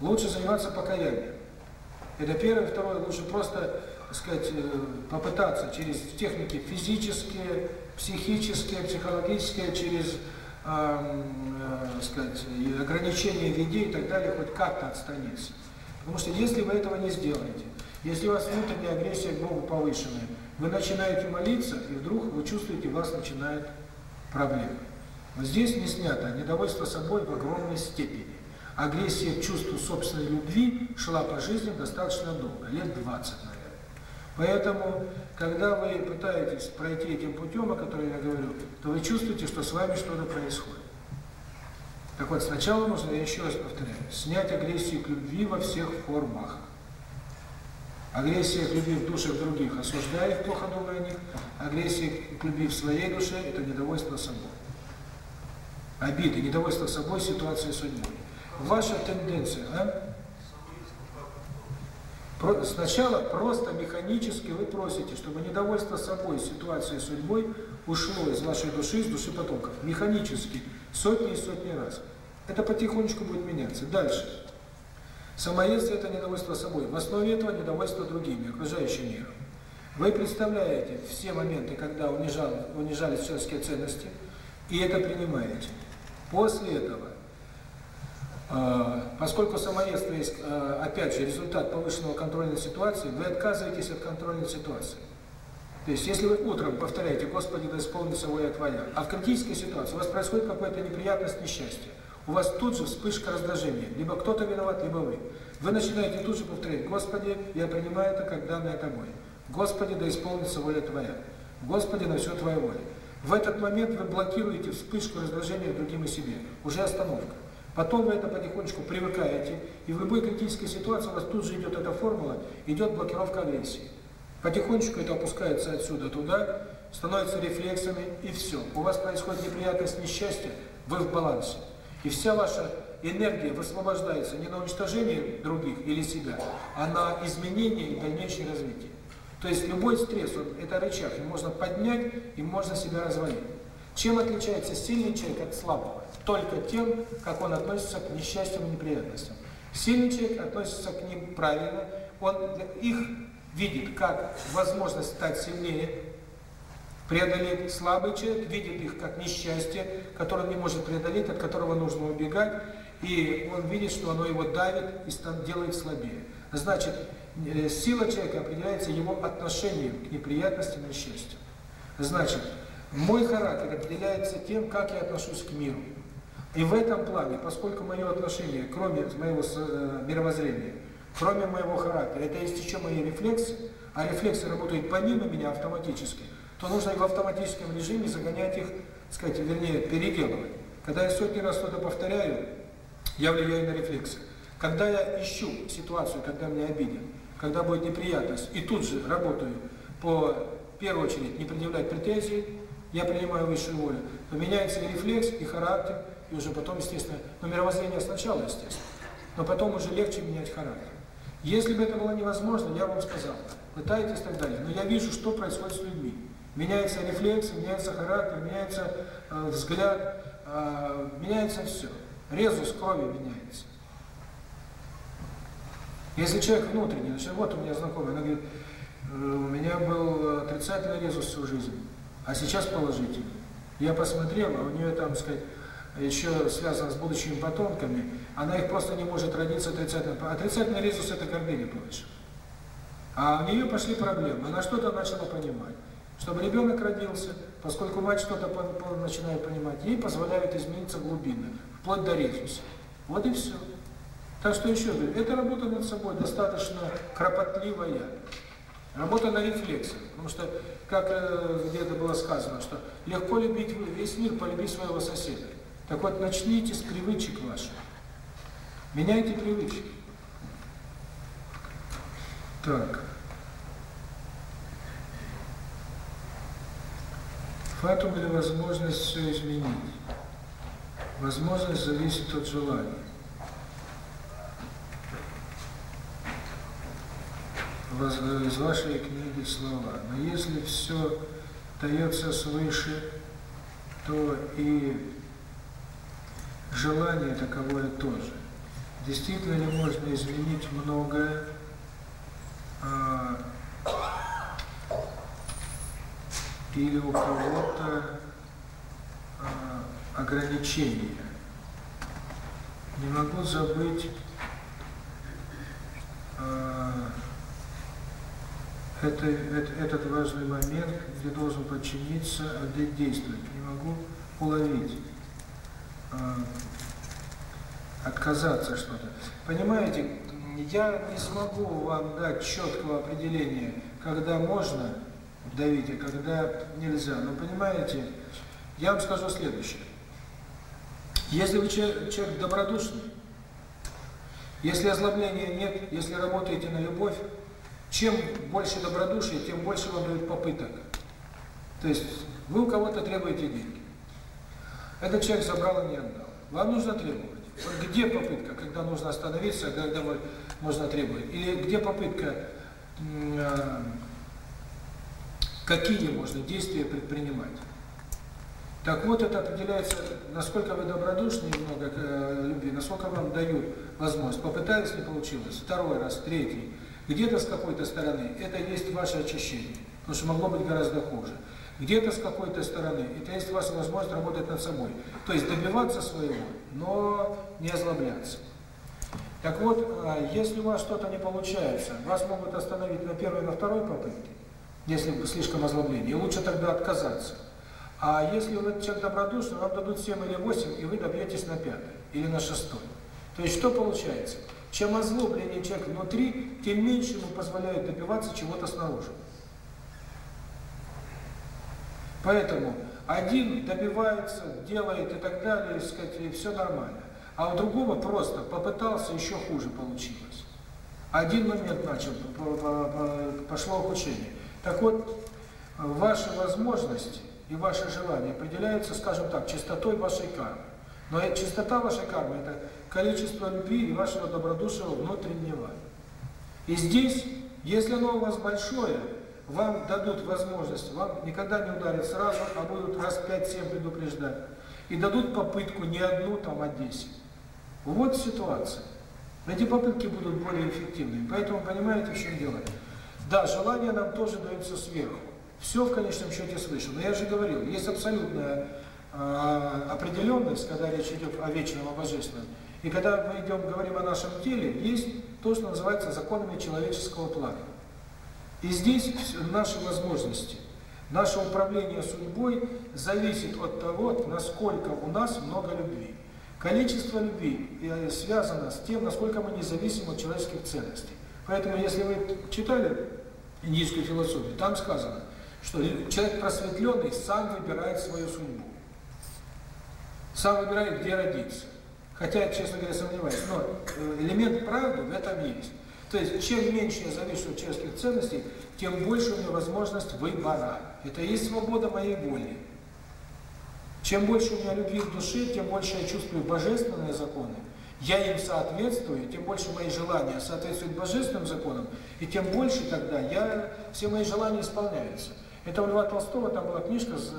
Лучше заниматься покаянием. Это первое. Второе, лучше просто сказать, э, попытаться через техники физические, психические, психологические, через Эм, э, сказать, ограничения в еде и так далее хоть как-то отстраниться. Потому что если вы этого не сделаете, если у вас внутренняя агрессия к Богу повышенная, вы начинаете молиться, и вдруг вы чувствуете, вас начинают проблемы. Вот здесь не снято недовольство собой в огромной степени. Агрессия к чувству собственной любви шла по жизни достаточно долго, лет 20, наверное. Поэтому, когда вы пытаетесь пройти этим путем, о котором я говорю, то вы чувствуете, что с вами что-то происходит. Так вот, сначала нужно, я еще раз повторяю, снять агрессию к любви во всех формах. Агрессия к любви в душах других, осуждая их, плохо думая о них. Агрессия к любви в своей душе – это недовольство собой. Обиды, недовольство собой, ситуацией, судьбой. Ваша тенденция, а? Сначала просто механически вы просите, чтобы недовольство собой, ситуацией, судьбой ушло из вашей души, из души потомков. Механически, сотни и сотни раз. Это потихонечку будет меняться. Дальше. Самоедство – это недовольство собой. В основе этого недовольство другими, окружающим миром. Вы представляете все моменты, когда унижал, унижались человеческие ценности, и это принимаете. После этого Э, поскольку самоедство есть, э, опять же, результат повышенного контрольной ситуации, вы отказываетесь от контрольной ситуации. То есть, если вы утром повторяете «Господи, да исполнится воля Твоя», а в критической ситуации у вас происходит какая-то неприятность, несчастье, у вас тут же вспышка раздражения, либо кто-то виноват, либо вы. Вы начинаете тут же повторять «Господи, я принимаю это как данное Тобой». «Господи, да исполнится воля Твоя». «Господи, на все Твоя воля». В этот момент вы блокируете вспышку раздражения другим и себе. Уже остановка. Потом вы это потихонечку привыкаете, и в любой критической ситуации у вас тут же идет эта формула, идет блокировка агрессии. Потихонечку это опускается отсюда туда, становится рефлексами, и все. У вас происходит неприятность, несчастье, вы в балансе. И вся ваша энергия высвобождается не на уничтожение других или себя, а на изменение и дальнейшее развитие. То есть любой стресс, он, это рычаг, и можно поднять, и можно себя развалить. Чем отличается сильный человек от слабого? Только тем, как он относится к несчастьям и неприятностям. Сильный человек относится к ним правильно, он их видит как возможность стать сильнее, преодолеть слабый человек, видит их как несчастье, которое он не может преодолеть, от которого нужно убегать, и он видит, что оно его давит и делает слабее. Значит, э, сила человека определяется его отношением к неприятностям и несчастью. Значит, мой характер определяется тем, как я отношусь к миру. И в этом плане, поскольку мое отношение, кроме моего э, мировоззрения, кроме моего характера, это есть еще мои рефлексы, а рефлексы работают помимо меня автоматически, то нужно их в автоматическом режиме загонять их, сказать, вернее, переделывать. Когда я сотни раз что-то повторяю, я влияю на рефлексы. Когда я ищу ситуацию, когда меня обидят, когда будет неприятность, и тут же работаю по, в первую очередь, не предъявлять претензий, я принимаю высшую волю, то меняется рефлекс, и характер, и уже потом, естественно, но мировоззрение сначала, естественно, но потом уже легче менять характер. Если бы это было невозможно, я вам сказал, пытайтесь и так далее, но я вижу, что происходит с людьми. Меняется рефлекс, меняется характер, меняется э, взгляд, э, меняется все. Резус крови меняется. Если человек внутренний, значит, вот у меня знакомый, она говорит, «Э, у меня был э, отрицательный резус всю жизнь а сейчас положительный. Я посмотрел, а у нее там, сказать, еще связано с будущими потомками, она их просто не может родиться отрицательно. Отрицательный резус – это гордыня повыше. А у нее пошли проблемы, она что-то начала понимать. Чтобы ребенок родился, поскольку мать что-то по по начинает понимать, ей позволяют измениться глубины, вплоть до резуса. Вот и все. Так что еще говорю, это работа над собой достаточно кропотливая. Работа на рефлексах. Потому что, как э, где-то было сказано, что легко любить весь мир, полюби своего соседа. Так вот, начните с привычек ваших. Меняйте привычки. Так. Фату или возможность все изменить. Возможность зависит от желания. из вашей книги слова. Но если все дается свыше, то и желание таковое тоже. Действительно ли можно изменить многое, а, или у кого-то а, ограничения? Не могу забыть... А, это, это, этот важный момент, где должен подчиниться, где действовать. Не могу уловить, отказаться что-то. Понимаете, я не смогу вам дать четкого определения, когда можно давить, а когда нельзя. Но понимаете, я вам скажу следующее. Если вы человек добродушный, если озлобления нет, если работаете на любовь, чем больше добродушия, тем больше вам дают попыток. То есть вы у кого-то требуете деньги. Этот человек забрал и не отдал. Вам нужно требовать. Вот где попытка, когда нужно остановиться, когда вы, можно требовать? Или где попытка, э, какие можно действия предпринимать? Так вот, это определяется, насколько вы добродушны немного э, любви, насколько вам дают возможность. Попытались, не получилось. Второй раз, третий – где-то с какой-то стороны это есть ваше очищение, потому что могло быть гораздо хуже. Где-то с какой-то стороны это есть ваша возможность работать над собой, то есть добиваться своего, но не озлобляться. Так вот, а, если у вас что-то не получается, вас могут остановить на первой, на второй попытке, если вы слишком озлоблены, лучше тогда отказаться. А если вы человек добродушный, вам дадут 7 или 8, и вы добьетесь на пятой или на шестой. То есть что получается? Чем озлобленнее человек внутри, тем меньше ему позволяет добиваться чего-то снаружи. Поэтому один добивается, делает и так далее, и, сказать, и все нормально. А у другого просто попытался, еще хуже получилось. Один момент начал, пошло обучение. Так вот, ваши возможности и ваши желания определяются, скажем так, чистотой вашей кармы. Но и чистота вашей кармы – это количество любви и вашего добродушия внутреннего. И здесь, если оно у вас большое, вам дадут возможность, вам никогда не ударят сразу, а будут раз 5-7 предупреждать. И дадут попытку не одну, там, а 10. Вот ситуация. Эти попытки будут более эффективными. Поэтому понимаете, в чем дело. Да, желание нам тоже дается сверху. Все в конечном счете свыше. Но я же говорил, есть абсолютная определенность, когда речь идет о вечном, о божественном. И когда мы идем, говорим о нашем теле, есть то, что называется законами человеческого плана. И здесь наши возможности, наше управление судьбой зависит от того, насколько у нас много любви. Количество любви э, связано с тем, насколько мы независимы от человеческих ценностей. Поэтому, если вы читали индийскую философию, там сказано, что человек просветленный сам выбирает свою судьбу сам выбирает, где родиться. Хотя, честно говоря, сомневаюсь, но э, элемент правды в этом есть. То есть, чем меньше я завишу от честных ценностей, тем больше у меня возможность выбора. Это и есть свобода моей воли. Чем больше у меня любви в душе, тем больше я чувствую божественные законы. Я им соответствую, тем больше мои желания соответствуют божественным законам, и тем больше тогда я все мои желания исполняются. Это у Льва Толстого, там была книжка с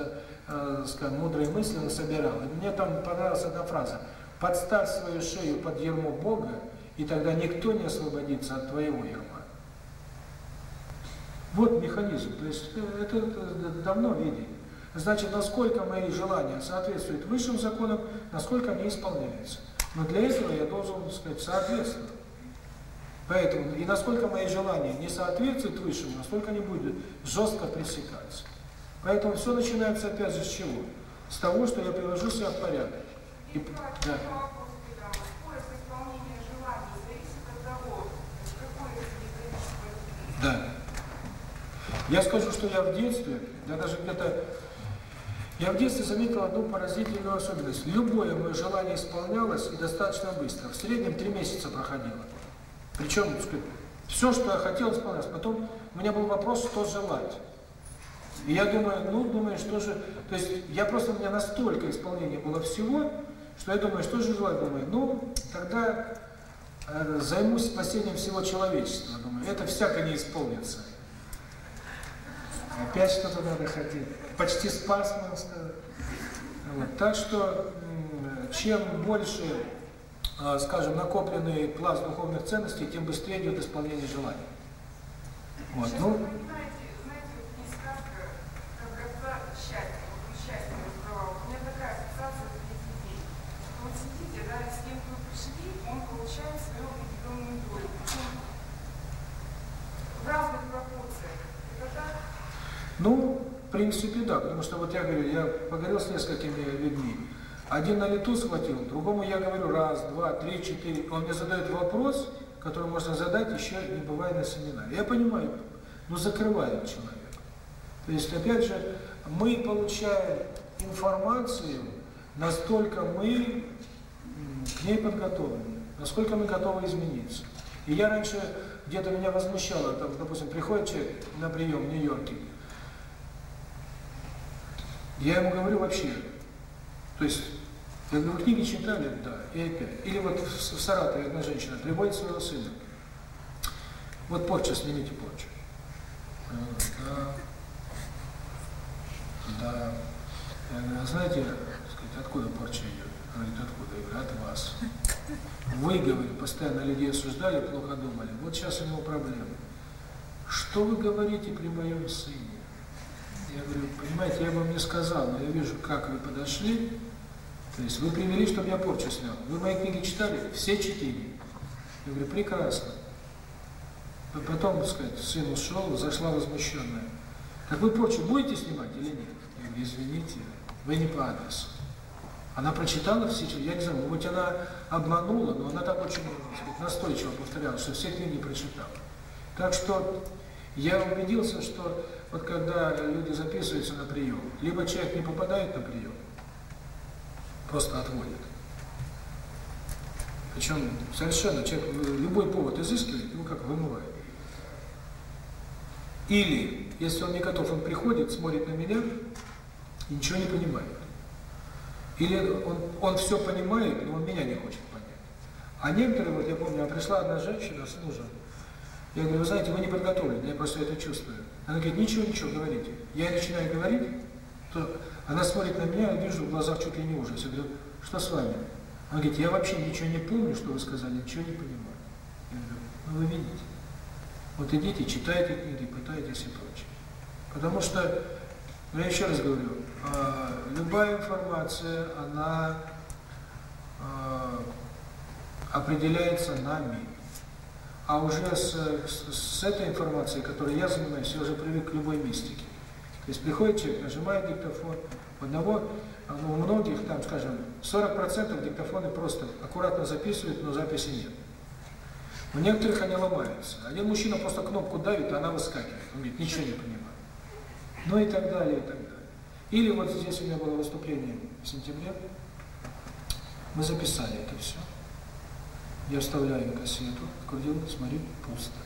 скажем, мудрые мысли собирал. Мне там понравилась одна фраза. «Подставь свою шею под ермо Бога, и тогда никто не освободится от твоего ерма». Вот механизм. То есть э, это, это давно видели. Значит, насколько мои желания соответствуют высшим законам, насколько они исполняются. Но для этого я должен, так сказать, соответствовать. Поэтому, и насколько мои желания не соответствуют высшим, насколько они будут жестко пресекаться. Поэтому все начинается опять же с чего? С того, что я привожу себя в порядок. И, да. Да. Я скажу, что я в детстве, я даже где-то, я в детстве заметил одну поразительную особенность. Любое мое желание исполнялось и достаточно быстро. В среднем три месяца проходило. Причем, все, что я хотел, исполнялось. Потом у меня был вопрос, что желать. И я думаю, ну, думаю, что же, То есть я просто, у меня настолько исполнение было всего, что я думаю, что же желаю Думаю, ну, тогда э, займусь спасением всего человечества. Думаю, это всяко не исполнится. Опять что-то надо ходить, Почти спас, можно сказать. Вот. Так что, чем больше, э, скажем, накопленный пласт духовных ценностей, тем быстрее идет исполнение желаний. Вот. Ну, Ну, в принципе, да, потому что вот я говорю, я поговорил с несколькими людьми. Один на лету схватил, другому я говорю раз, два, три, четыре. Он мне задает вопрос, который можно задать еще не бывает на семинаре. Я понимаю, но закрывает человек. То есть, опять же, мы получаем информацию, настолько мы к ней подготовлены, насколько мы готовы измениться. И я раньше где-то меня возмущало, там, допустим, приходит человек на прием в Нью-Йорке, я ему говорю вообще, то есть, я говорю, книги читали, да, и опять. Или вот в, Саратове одна женщина приводит своего сына, вот порча, снимите порчу. Да, да. Знаете, сказать, откуда порча идет? говорит, откуда игра от вас. Вы, говорит, постоянно людей осуждали, плохо думали. Вот сейчас у него проблемы. Что вы говорите при моем сыне? Я говорю, понимаете, я вам не сказал, но я вижу, как вы подошли. То есть вы привели, чтобы я порчу снял. Вы мои книги читали? Все четыре. Я говорю, прекрасно. Потом, так сказать, сын ушел, зашла возмущенная. Так вы порчу будете снимать или нет? Я говорю, извините, вы не по адресу. Она прочитала все я не знаю, может она обманула, но она так очень сказать, настойчиво повторяла, что все книги прочитала. Так что я убедился, что вот когда люди записываются на прием, либо человек не попадает на прием, просто отводит. Причем совершенно человек э, любой повод изыскивает, его как вымывает. Или, если он не готов, он приходит, смотрит на меня и ничего не понимает. Или он, он все понимает, но он меня не хочет понять. А некоторые, вот я помню, пришла одна женщина, служа. Я говорю, вы знаете, вы не подготовлены, я просто это чувствую. Она говорит, ничего, ничего, говорите. Я начинаю говорить, то она смотрит на меня, вижу в глазах чуть ли не ужас. Я говорю, что с вами? Она говорит, я вообще ничего не помню, что вы сказали, ничего не понимаю. Я говорю, ну вы видите. Вот идите, читайте книги, пытайтесь и прочее. Потому что, ну я еще раз говорю, любая информация, она э, определяется нами. А уже с, с, с этой информацией, которой я занимаюсь, я уже привык к любой мистике. То есть приходит человек, нажимает диктофон, у одного, ну, у многих, там, скажем, 40% диктофоны просто аккуратно записывают, но записи нет. У некоторых они ломаются. Один мужчина просто кнопку давит, а она выскакивает. Он ничего не понимаю. Ну и так далее, и так далее. Или вот здесь у меня было выступление в сентябре, мы записали это все. Я вставляю кассету, курил, смотри, пусто.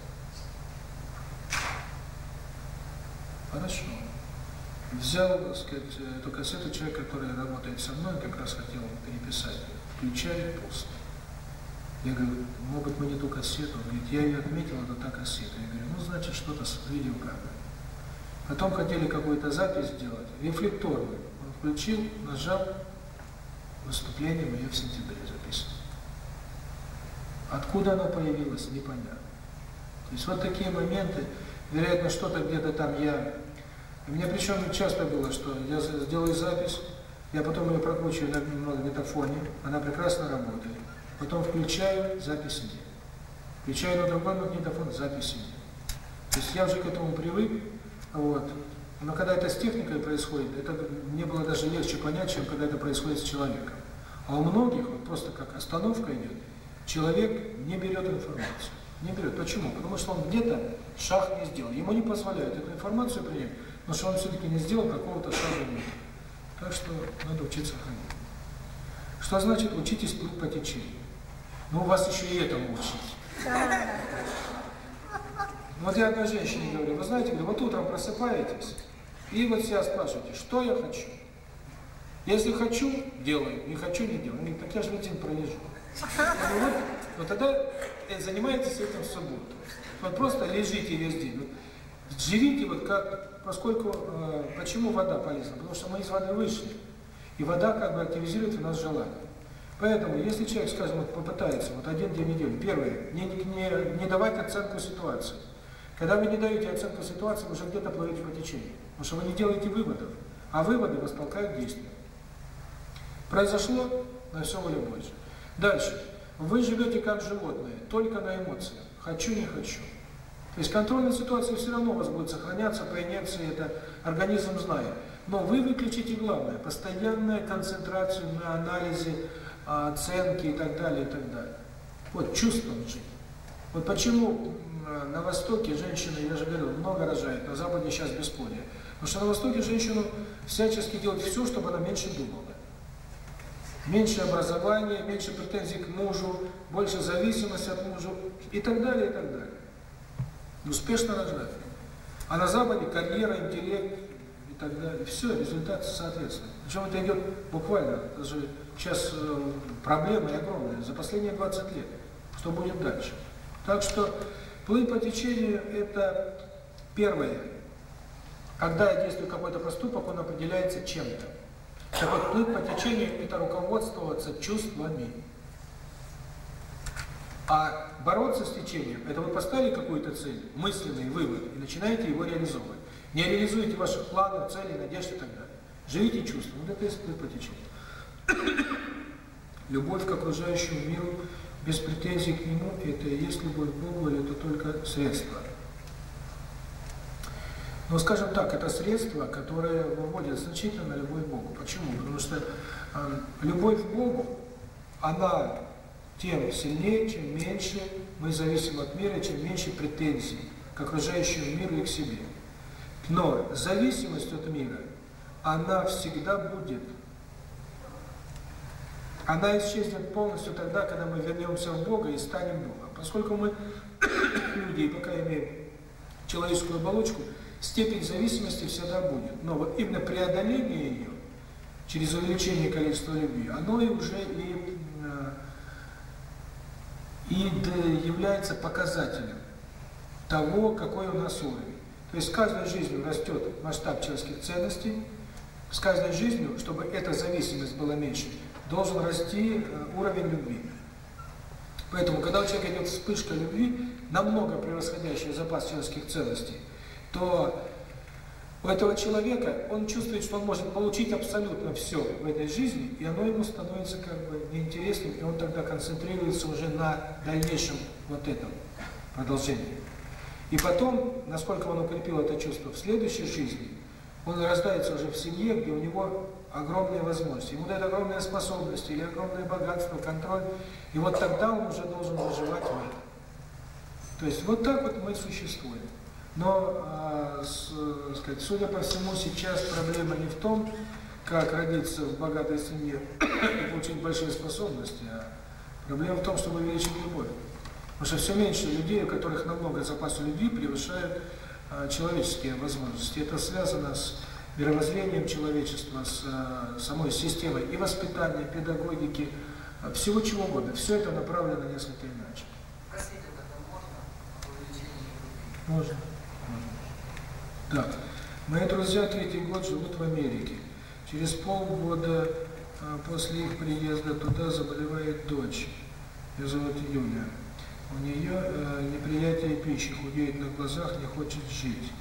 Хорошо. Взял, так сказать, эту кассету человек, который работает со мной, как раз хотел переписать, включает пусто. Я говорю, может мы не ту кассету? Он говорит, я ее отметил, это та кассета. Я говорю, ну, значит, что-то с видеокамерой. Потом хотели какую-то запись сделать, рефлекторную. Он включил, нажал, выступление мое в сентябре записано. Откуда оно появилось непонятно. То есть вот такие моменты, вероятно, что-то где-то там я... у меня причем часто было, что я сделаю запись, я потом ее прокручиваю на немного метафоне, она прекрасно работает. Потом включаю, запись нет. Включаю на другой магнитофон, запись нет. То есть я уже к этому привык, вот. Но когда это с техникой происходит, это мне было даже легче понять, чем когда это происходит с человеком. А у многих вот просто как остановка идет, человек не берет информацию. Не берет. Почему? Потому что он где-то шаг не сделал. Ему не позволяют эту информацию принять, потому что он все-таки не сделал какого-то шага нет. Так что надо учиться хранить. Что значит учитесь плыть по течению? Но у вас еще и этому учить. Вот я одной женщине говорю, вы знаете, говорю, вот утром просыпаетесь, и вот себя спрашиваете, что я хочу? Если хочу, делаю, не хочу, не делаю. Говорит, так я же один пролежу. Вот, вот тогда э, занимаетесь этим в субботу. Вот просто лежите весь день. Вот, живите вот как, поскольку, э, почему вода полезна? Потому что мы из воды вышли. И вода как бы активизирует у нас желание. Поэтому, если человек, скажем, вот попытается, вот один день недели, первое, не, не, не давать оценку ситуации. Когда вы не даете оценку ситуации, вы же где-то плывете по течению. Потому что вы не делаете выводов, а выводы вас действия. Произошло, на все или больше. Дальше. Вы живете как животное, только на эмоциях. Хочу, не хочу. То есть контроль над ситуацией все равно у вас будет сохраняться, по инерции это организм знает. Но вы выключите главное, постоянную концентрацию на анализе, оценке и так далее, и так далее. Вот чувством жить. Вот почему на Востоке женщина, я же говорю, много рожает, на Западе сейчас бесплодие. Потому что на Востоке женщину всячески делать все, чтобы она меньше думала. Меньше образования, меньше претензий к мужу, больше зависимость от мужа и так далее, и так далее. Успешно рождать. А на Западе карьера, интеллект и так далее. Все, результат соответственно. Причем это идет буквально, даже сейчас проблемы огромные, за последние 20 лет. Что будет дальше? Так что Плыть по течению – это первое. Когда я действую какой-то проступок, он определяется чем-то. Так вот, плыть по течению – это руководствоваться чувствами. А бороться с течением – это вы поставили какую-то цель, мысленный вывод, и начинаете его реализовывать. Не реализуете ваших планов, целей, надежды и так далее. Живите чувством. Вот это и плыть по течению. Любовь к окружающему миру – без претензий к нему, это и есть любовь к Богу, или это только средство. Но, скажем так, это средство, которое выводит значительно любовь к Богу. Почему? Потому что э, любовь к Богу, она тем сильнее, чем меньше мы зависим от мира, чем меньше претензий к окружающему миру и к себе. Но зависимость от мира, она всегда будет она исчезнет полностью тогда, когда мы вернемся в Бога и станем Богом. А поскольку мы люди, пока имеем человеческую оболочку, степень зависимости всегда будет. Но вот именно преодоление ее через увеличение количества любви, оно и уже и, э, и является показателем того, какой у нас уровень. То есть с каждой жизнью растет масштаб человеческих ценностей, с каждой жизнью, чтобы эта зависимость была меньше, должен расти уровень любви. Поэтому, когда у человека идет вспышка любви, намного превосходящая запас человеческих ценностей, то у этого человека он чувствует, что он может получить абсолютно все в этой жизни, и оно ему становится как бы неинтересным, и он тогда концентрируется уже на дальнейшем вот этом продолжении. И потом, насколько он укрепил это чувство в следующей жизни, он раздается уже в семье, где у него огромные возможности. Ему дают огромные способности или огромное богатство, контроль. И вот тогда он уже должен выживать в этом. То есть вот так вот мы существуем. Но, э, с, сказать, судя по всему, сейчас проблема не в том, как родиться в богатой семье и получить большие способности, а проблема в том, чтобы увеличить любовь. Потому что все меньше людей, у которых намного запас любви превышают э, человеческие возможности. Это связано с мировоззрением человечества, с э, самой системой и воспитания, педагогики, э, всего чего угодно. Все это направлено несколько иначе. Простите, можно? Можно. можно. Так. Мои друзья третий год живут в Америке. Через полгода э, после их приезда туда заболевает дочь. Ее зовут Юлия. У нее неприятие пищи, худеет на глазах, не хочет жить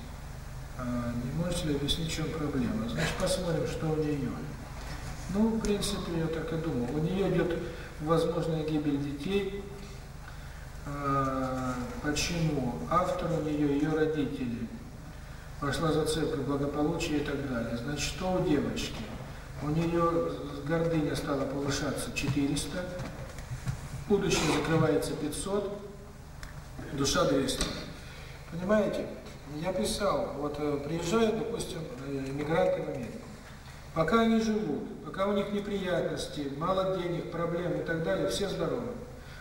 не можете ли объяснить, в чем проблема? Значит, посмотрим, что у нее. Ну, в принципе, я так и думал. У нее идет возможная гибель детей. А, почему? Автор у нее, ее родители. Пошла зацепка благополучия и так далее. Значит, что у девочки? У нее гордыня стала повышаться 400, будущее закрывается 500, душа 200. Понимаете? я писал, вот э, приезжают, допустим, эмигранты в Америку. Пока они живут, пока у них неприятности, мало денег, проблем и так далее, все здоровы.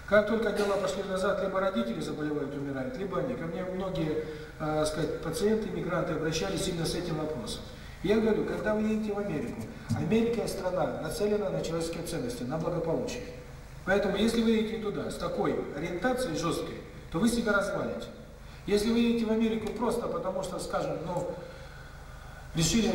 Как только дела пошли назад, либо родители заболевают, умирают, либо они. Ко мне многие, э, сказать, пациенты, мигранты обращались именно с этим вопросом. Я говорю, когда вы едете в Америку, Америка – страна, нацелена на человеческие ценности, на благополучие. Поэтому, если вы едете туда с такой ориентацией жесткой, то вы себя развалите. Если вы едете в Америку просто потому, что, скажем, ну, решили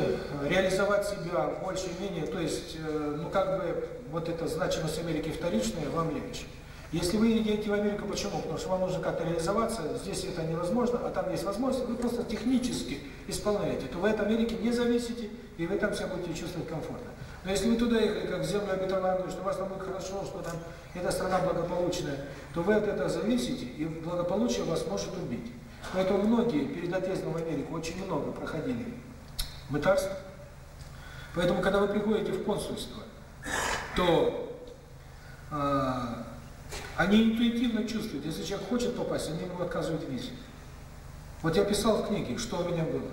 реализовать себя больше или менее, то есть, э, ну, как бы, вот эта значимость Америки вторичная, вам легче. Если вы едете в Америку, почему? Потому что вам нужно как-то реализоваться, здесь это невозможно, а там есть возможность, вы просто технически исполняете, то вы от Америки не зависите, и вы там себя будете чувствовать комфортно. Но если вы туда ехали, как в землю обетованную, что у вас там будет хорошо, что там эта страна благополучная, то вы от этого зависите, и благополучие вас может убить. Ну, Поэтому многие перед отъездом в Америку очень много проходили мытарство. Поэтому, когда вы приходите в консульство, то э, они интуитивно чувствуют, если человек хочет попасть, они ему отказывают визу. Вот я писал в книге, что у меня было.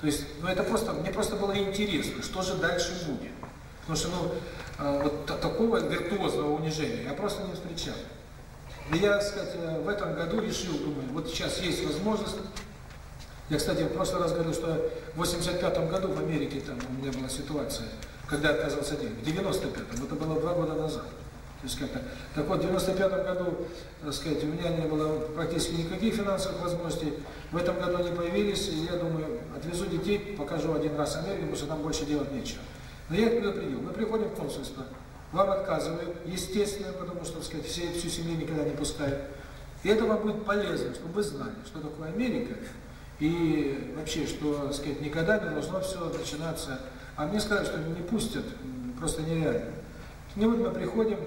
То есть, ну это просто, мне просто было интересно, что же дальше будет. Потому что, ну, э, вот такого виртуозного унижения я просто не встречал. Я, так сказать, э, в этом году решил, думаю, вот сейчас есть возможность. Я, кстати, в прошлый раз говорил, что в 85 году в Америке там у меня была ситуация, когда отказался денег. В 95-м, это было два года назад. То есть как-то. Так вот, в 95 году, так сказать, у меня не было практически никаких финансовых возможностей. В этом году они появились, и я думаю, отвезу детей, покажу один раз Америку, потому что там больше делать нечего. Но я их предупредил. Мы приходим в консульство вам отказывают, естественно, потому что, так сказать, все всю семью никогда не пускают. И этого будет полезно, чтобы вы знали, что такое Америка, и вообще, что, так сказать, никогда не должно все начинаться. А мне сказали, что не пустят, просто нереально. И вот мы приходим,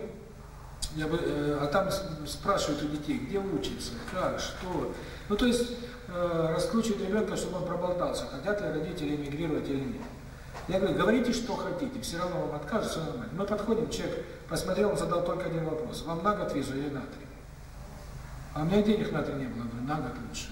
я бы, э, а там спрашивают у детей, где учиться, как, что. Ну, то есть, э, раскручивают ребенка, чтобы он проболтался, хотят ли родители эмигрировать или нет. Я говорю, говорите, что хотите, все равно вам откажут, все нормально. Мы подходим, человек посмотрел, он задал только один вопрос. Вам на год визу или на три? А у меня денег на три не было, говорю, на год лучше.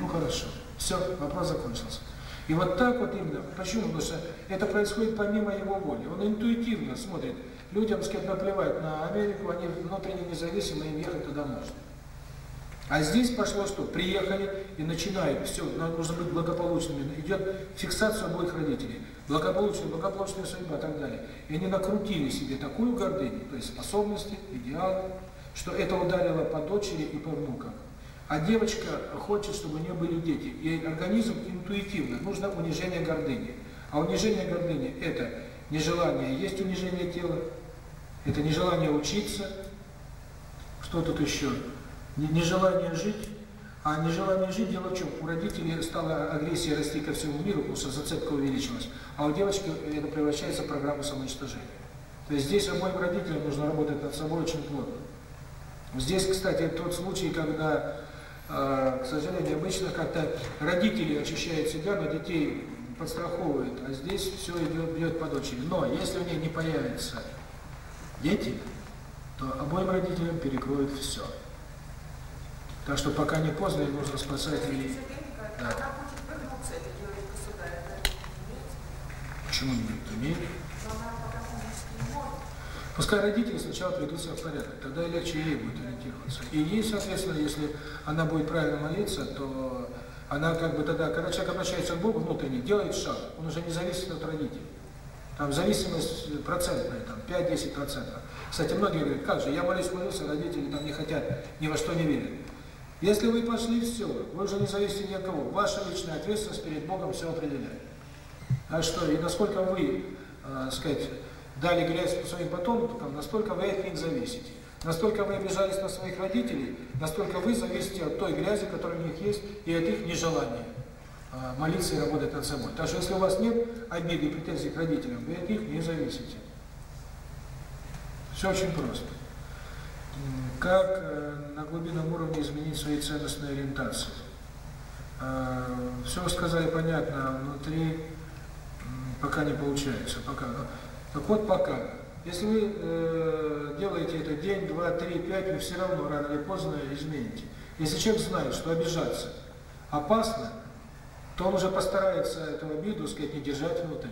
Ну хорошо, все, вопрос закончился. И вот так вот именно, почему? Потому что это происходит помимо его воли. Он интуитивно смотрит, людям, с кем наплевать на Америку, они внутренне независимы, им ехать туда можно. А здесь пошло что? Приехали и начинают, все, нужно быть благополучными. Идет фиксация обоих родителей благополучие, благополучная судьба и так далее. И они накрутили себе такую «А гордыню, то есть способности, идеалы, что это ударило по дочери и по внукам. А девочка хочет, чтобы у нее были дети. И организм интуитивно, нужно унижение гордыни. А унижение гордыни – это нежелание, есть унижение тела, это нежелание учиться, что тут еще, нежелание жить, а нежелание жить дело в чем? У родителей стала агрессия расти ко всему миру, потому что зацепка увеличилась а у девочки это превращается в программу самоуничтожения. То есть здесь обоим родителям нужно работать над собой очень плотно. Здесь, кстати, тот случай, когда, к сожалению, обычно как-то родители очищают себя, но детей подстраховывают, а здесь все идет, идет под очередь. Но если у них не появятся дети, то обоим родителям перекроют все. Так что пока не поздно, их нужно спасать. И... Да. Почему не будут? Пускай родители сначала придут себя в порядок, тогда легче ей будет ориентироваться. И ей, соответственно, если она будет правильно молиться, то она как бы тогда, когда человек обращается к Богу внутренне, делает шаг, он уже не зависит от родителей. Там зависимость процентная, там 5-10 процентов. Кстати, многие говорят, как же, я молюсь, молился, родители там не хотят, ни во что не верят. Если вы пошли, все, вы уже не зависите ни от кого. Ваша личная ответственность перед Богом все определяет. А что и насколько вы, э, сказать, дали грязь своим потомкам, настолько вы от них зависите. Настолько вы обижались на своих родителей, настолько вы зависите от той грязи, которая у них есть, и от их нежелания э, молиться и работать над собой. Так что если у вас нет обид и претензий к родителям, вы от них не зависите. Все очень просто. Как э, на глубинном уровне изменить свои ценностные ориентации? Э, все сказали понятно, внутри пока не получается, пока. Так вот, пока. Если вы э, делаете это день, два, три, пять, вы все равно рано или поздно измените. Если человек знает, что обижаться опасно, то он уже постарается эту обиду, сказать, не держать внутри.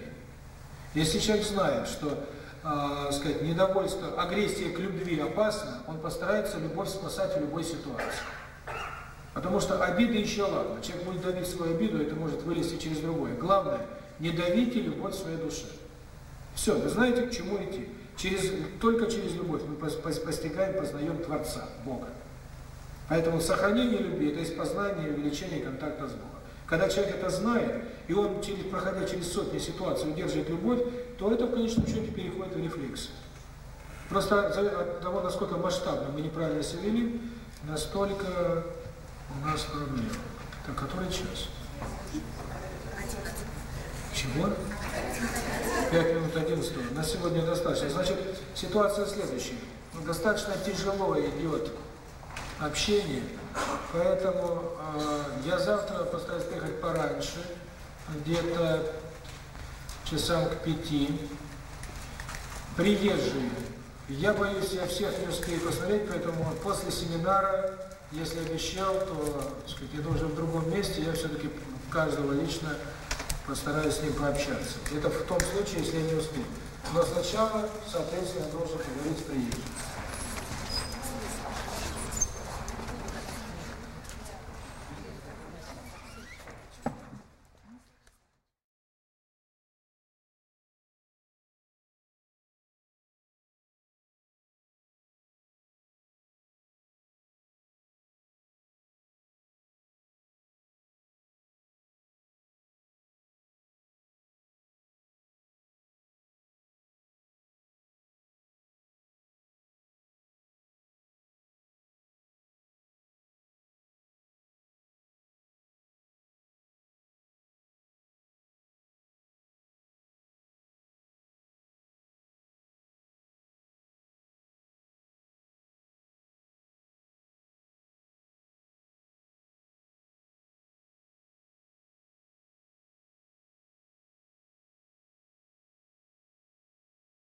Если человек знает, что, э, сказать, недовольство, агрессия к любви опасна, он постарается любовь спасать в любой ситуации. Потому что обиды еще ладно. Человек будет давить свою обиду, это может вылезти через другое. Главное – не давите любовь своей души. Все, вы знаете, к чему идти. Через, только через любовь мы постигаем, познаем Творца, Бога. Поэтому сохранение любви – это есть познание и увеличение контакта с Богом. Когда человек это знает, и он, через, проходя через сотни ситуаций, удерживает любовь, то это в конечном счете переходит в рефлекс. Просто от того, насколько масштабно мы неправильно себя вели, настолько у нас проблемы. Так, который час? Чего? Пять минут 11. На сегодня достаточно. Значит, ситуация следующая. Достаточно тяжело идет общение, поэтому э, я завтра постараюсь приехать пораньше, где-то часам к пяти. Приезжие. Я боюсь, я всех не успею посмотреть, поэтому после семинара, если обещал, то сказать, я должен в другом месте, я все-таки каждого лично постараюсь с ним пообщаться. Это в том случае, если я не успею. Но сначала, соответственно, я должен поговорить с приятелем.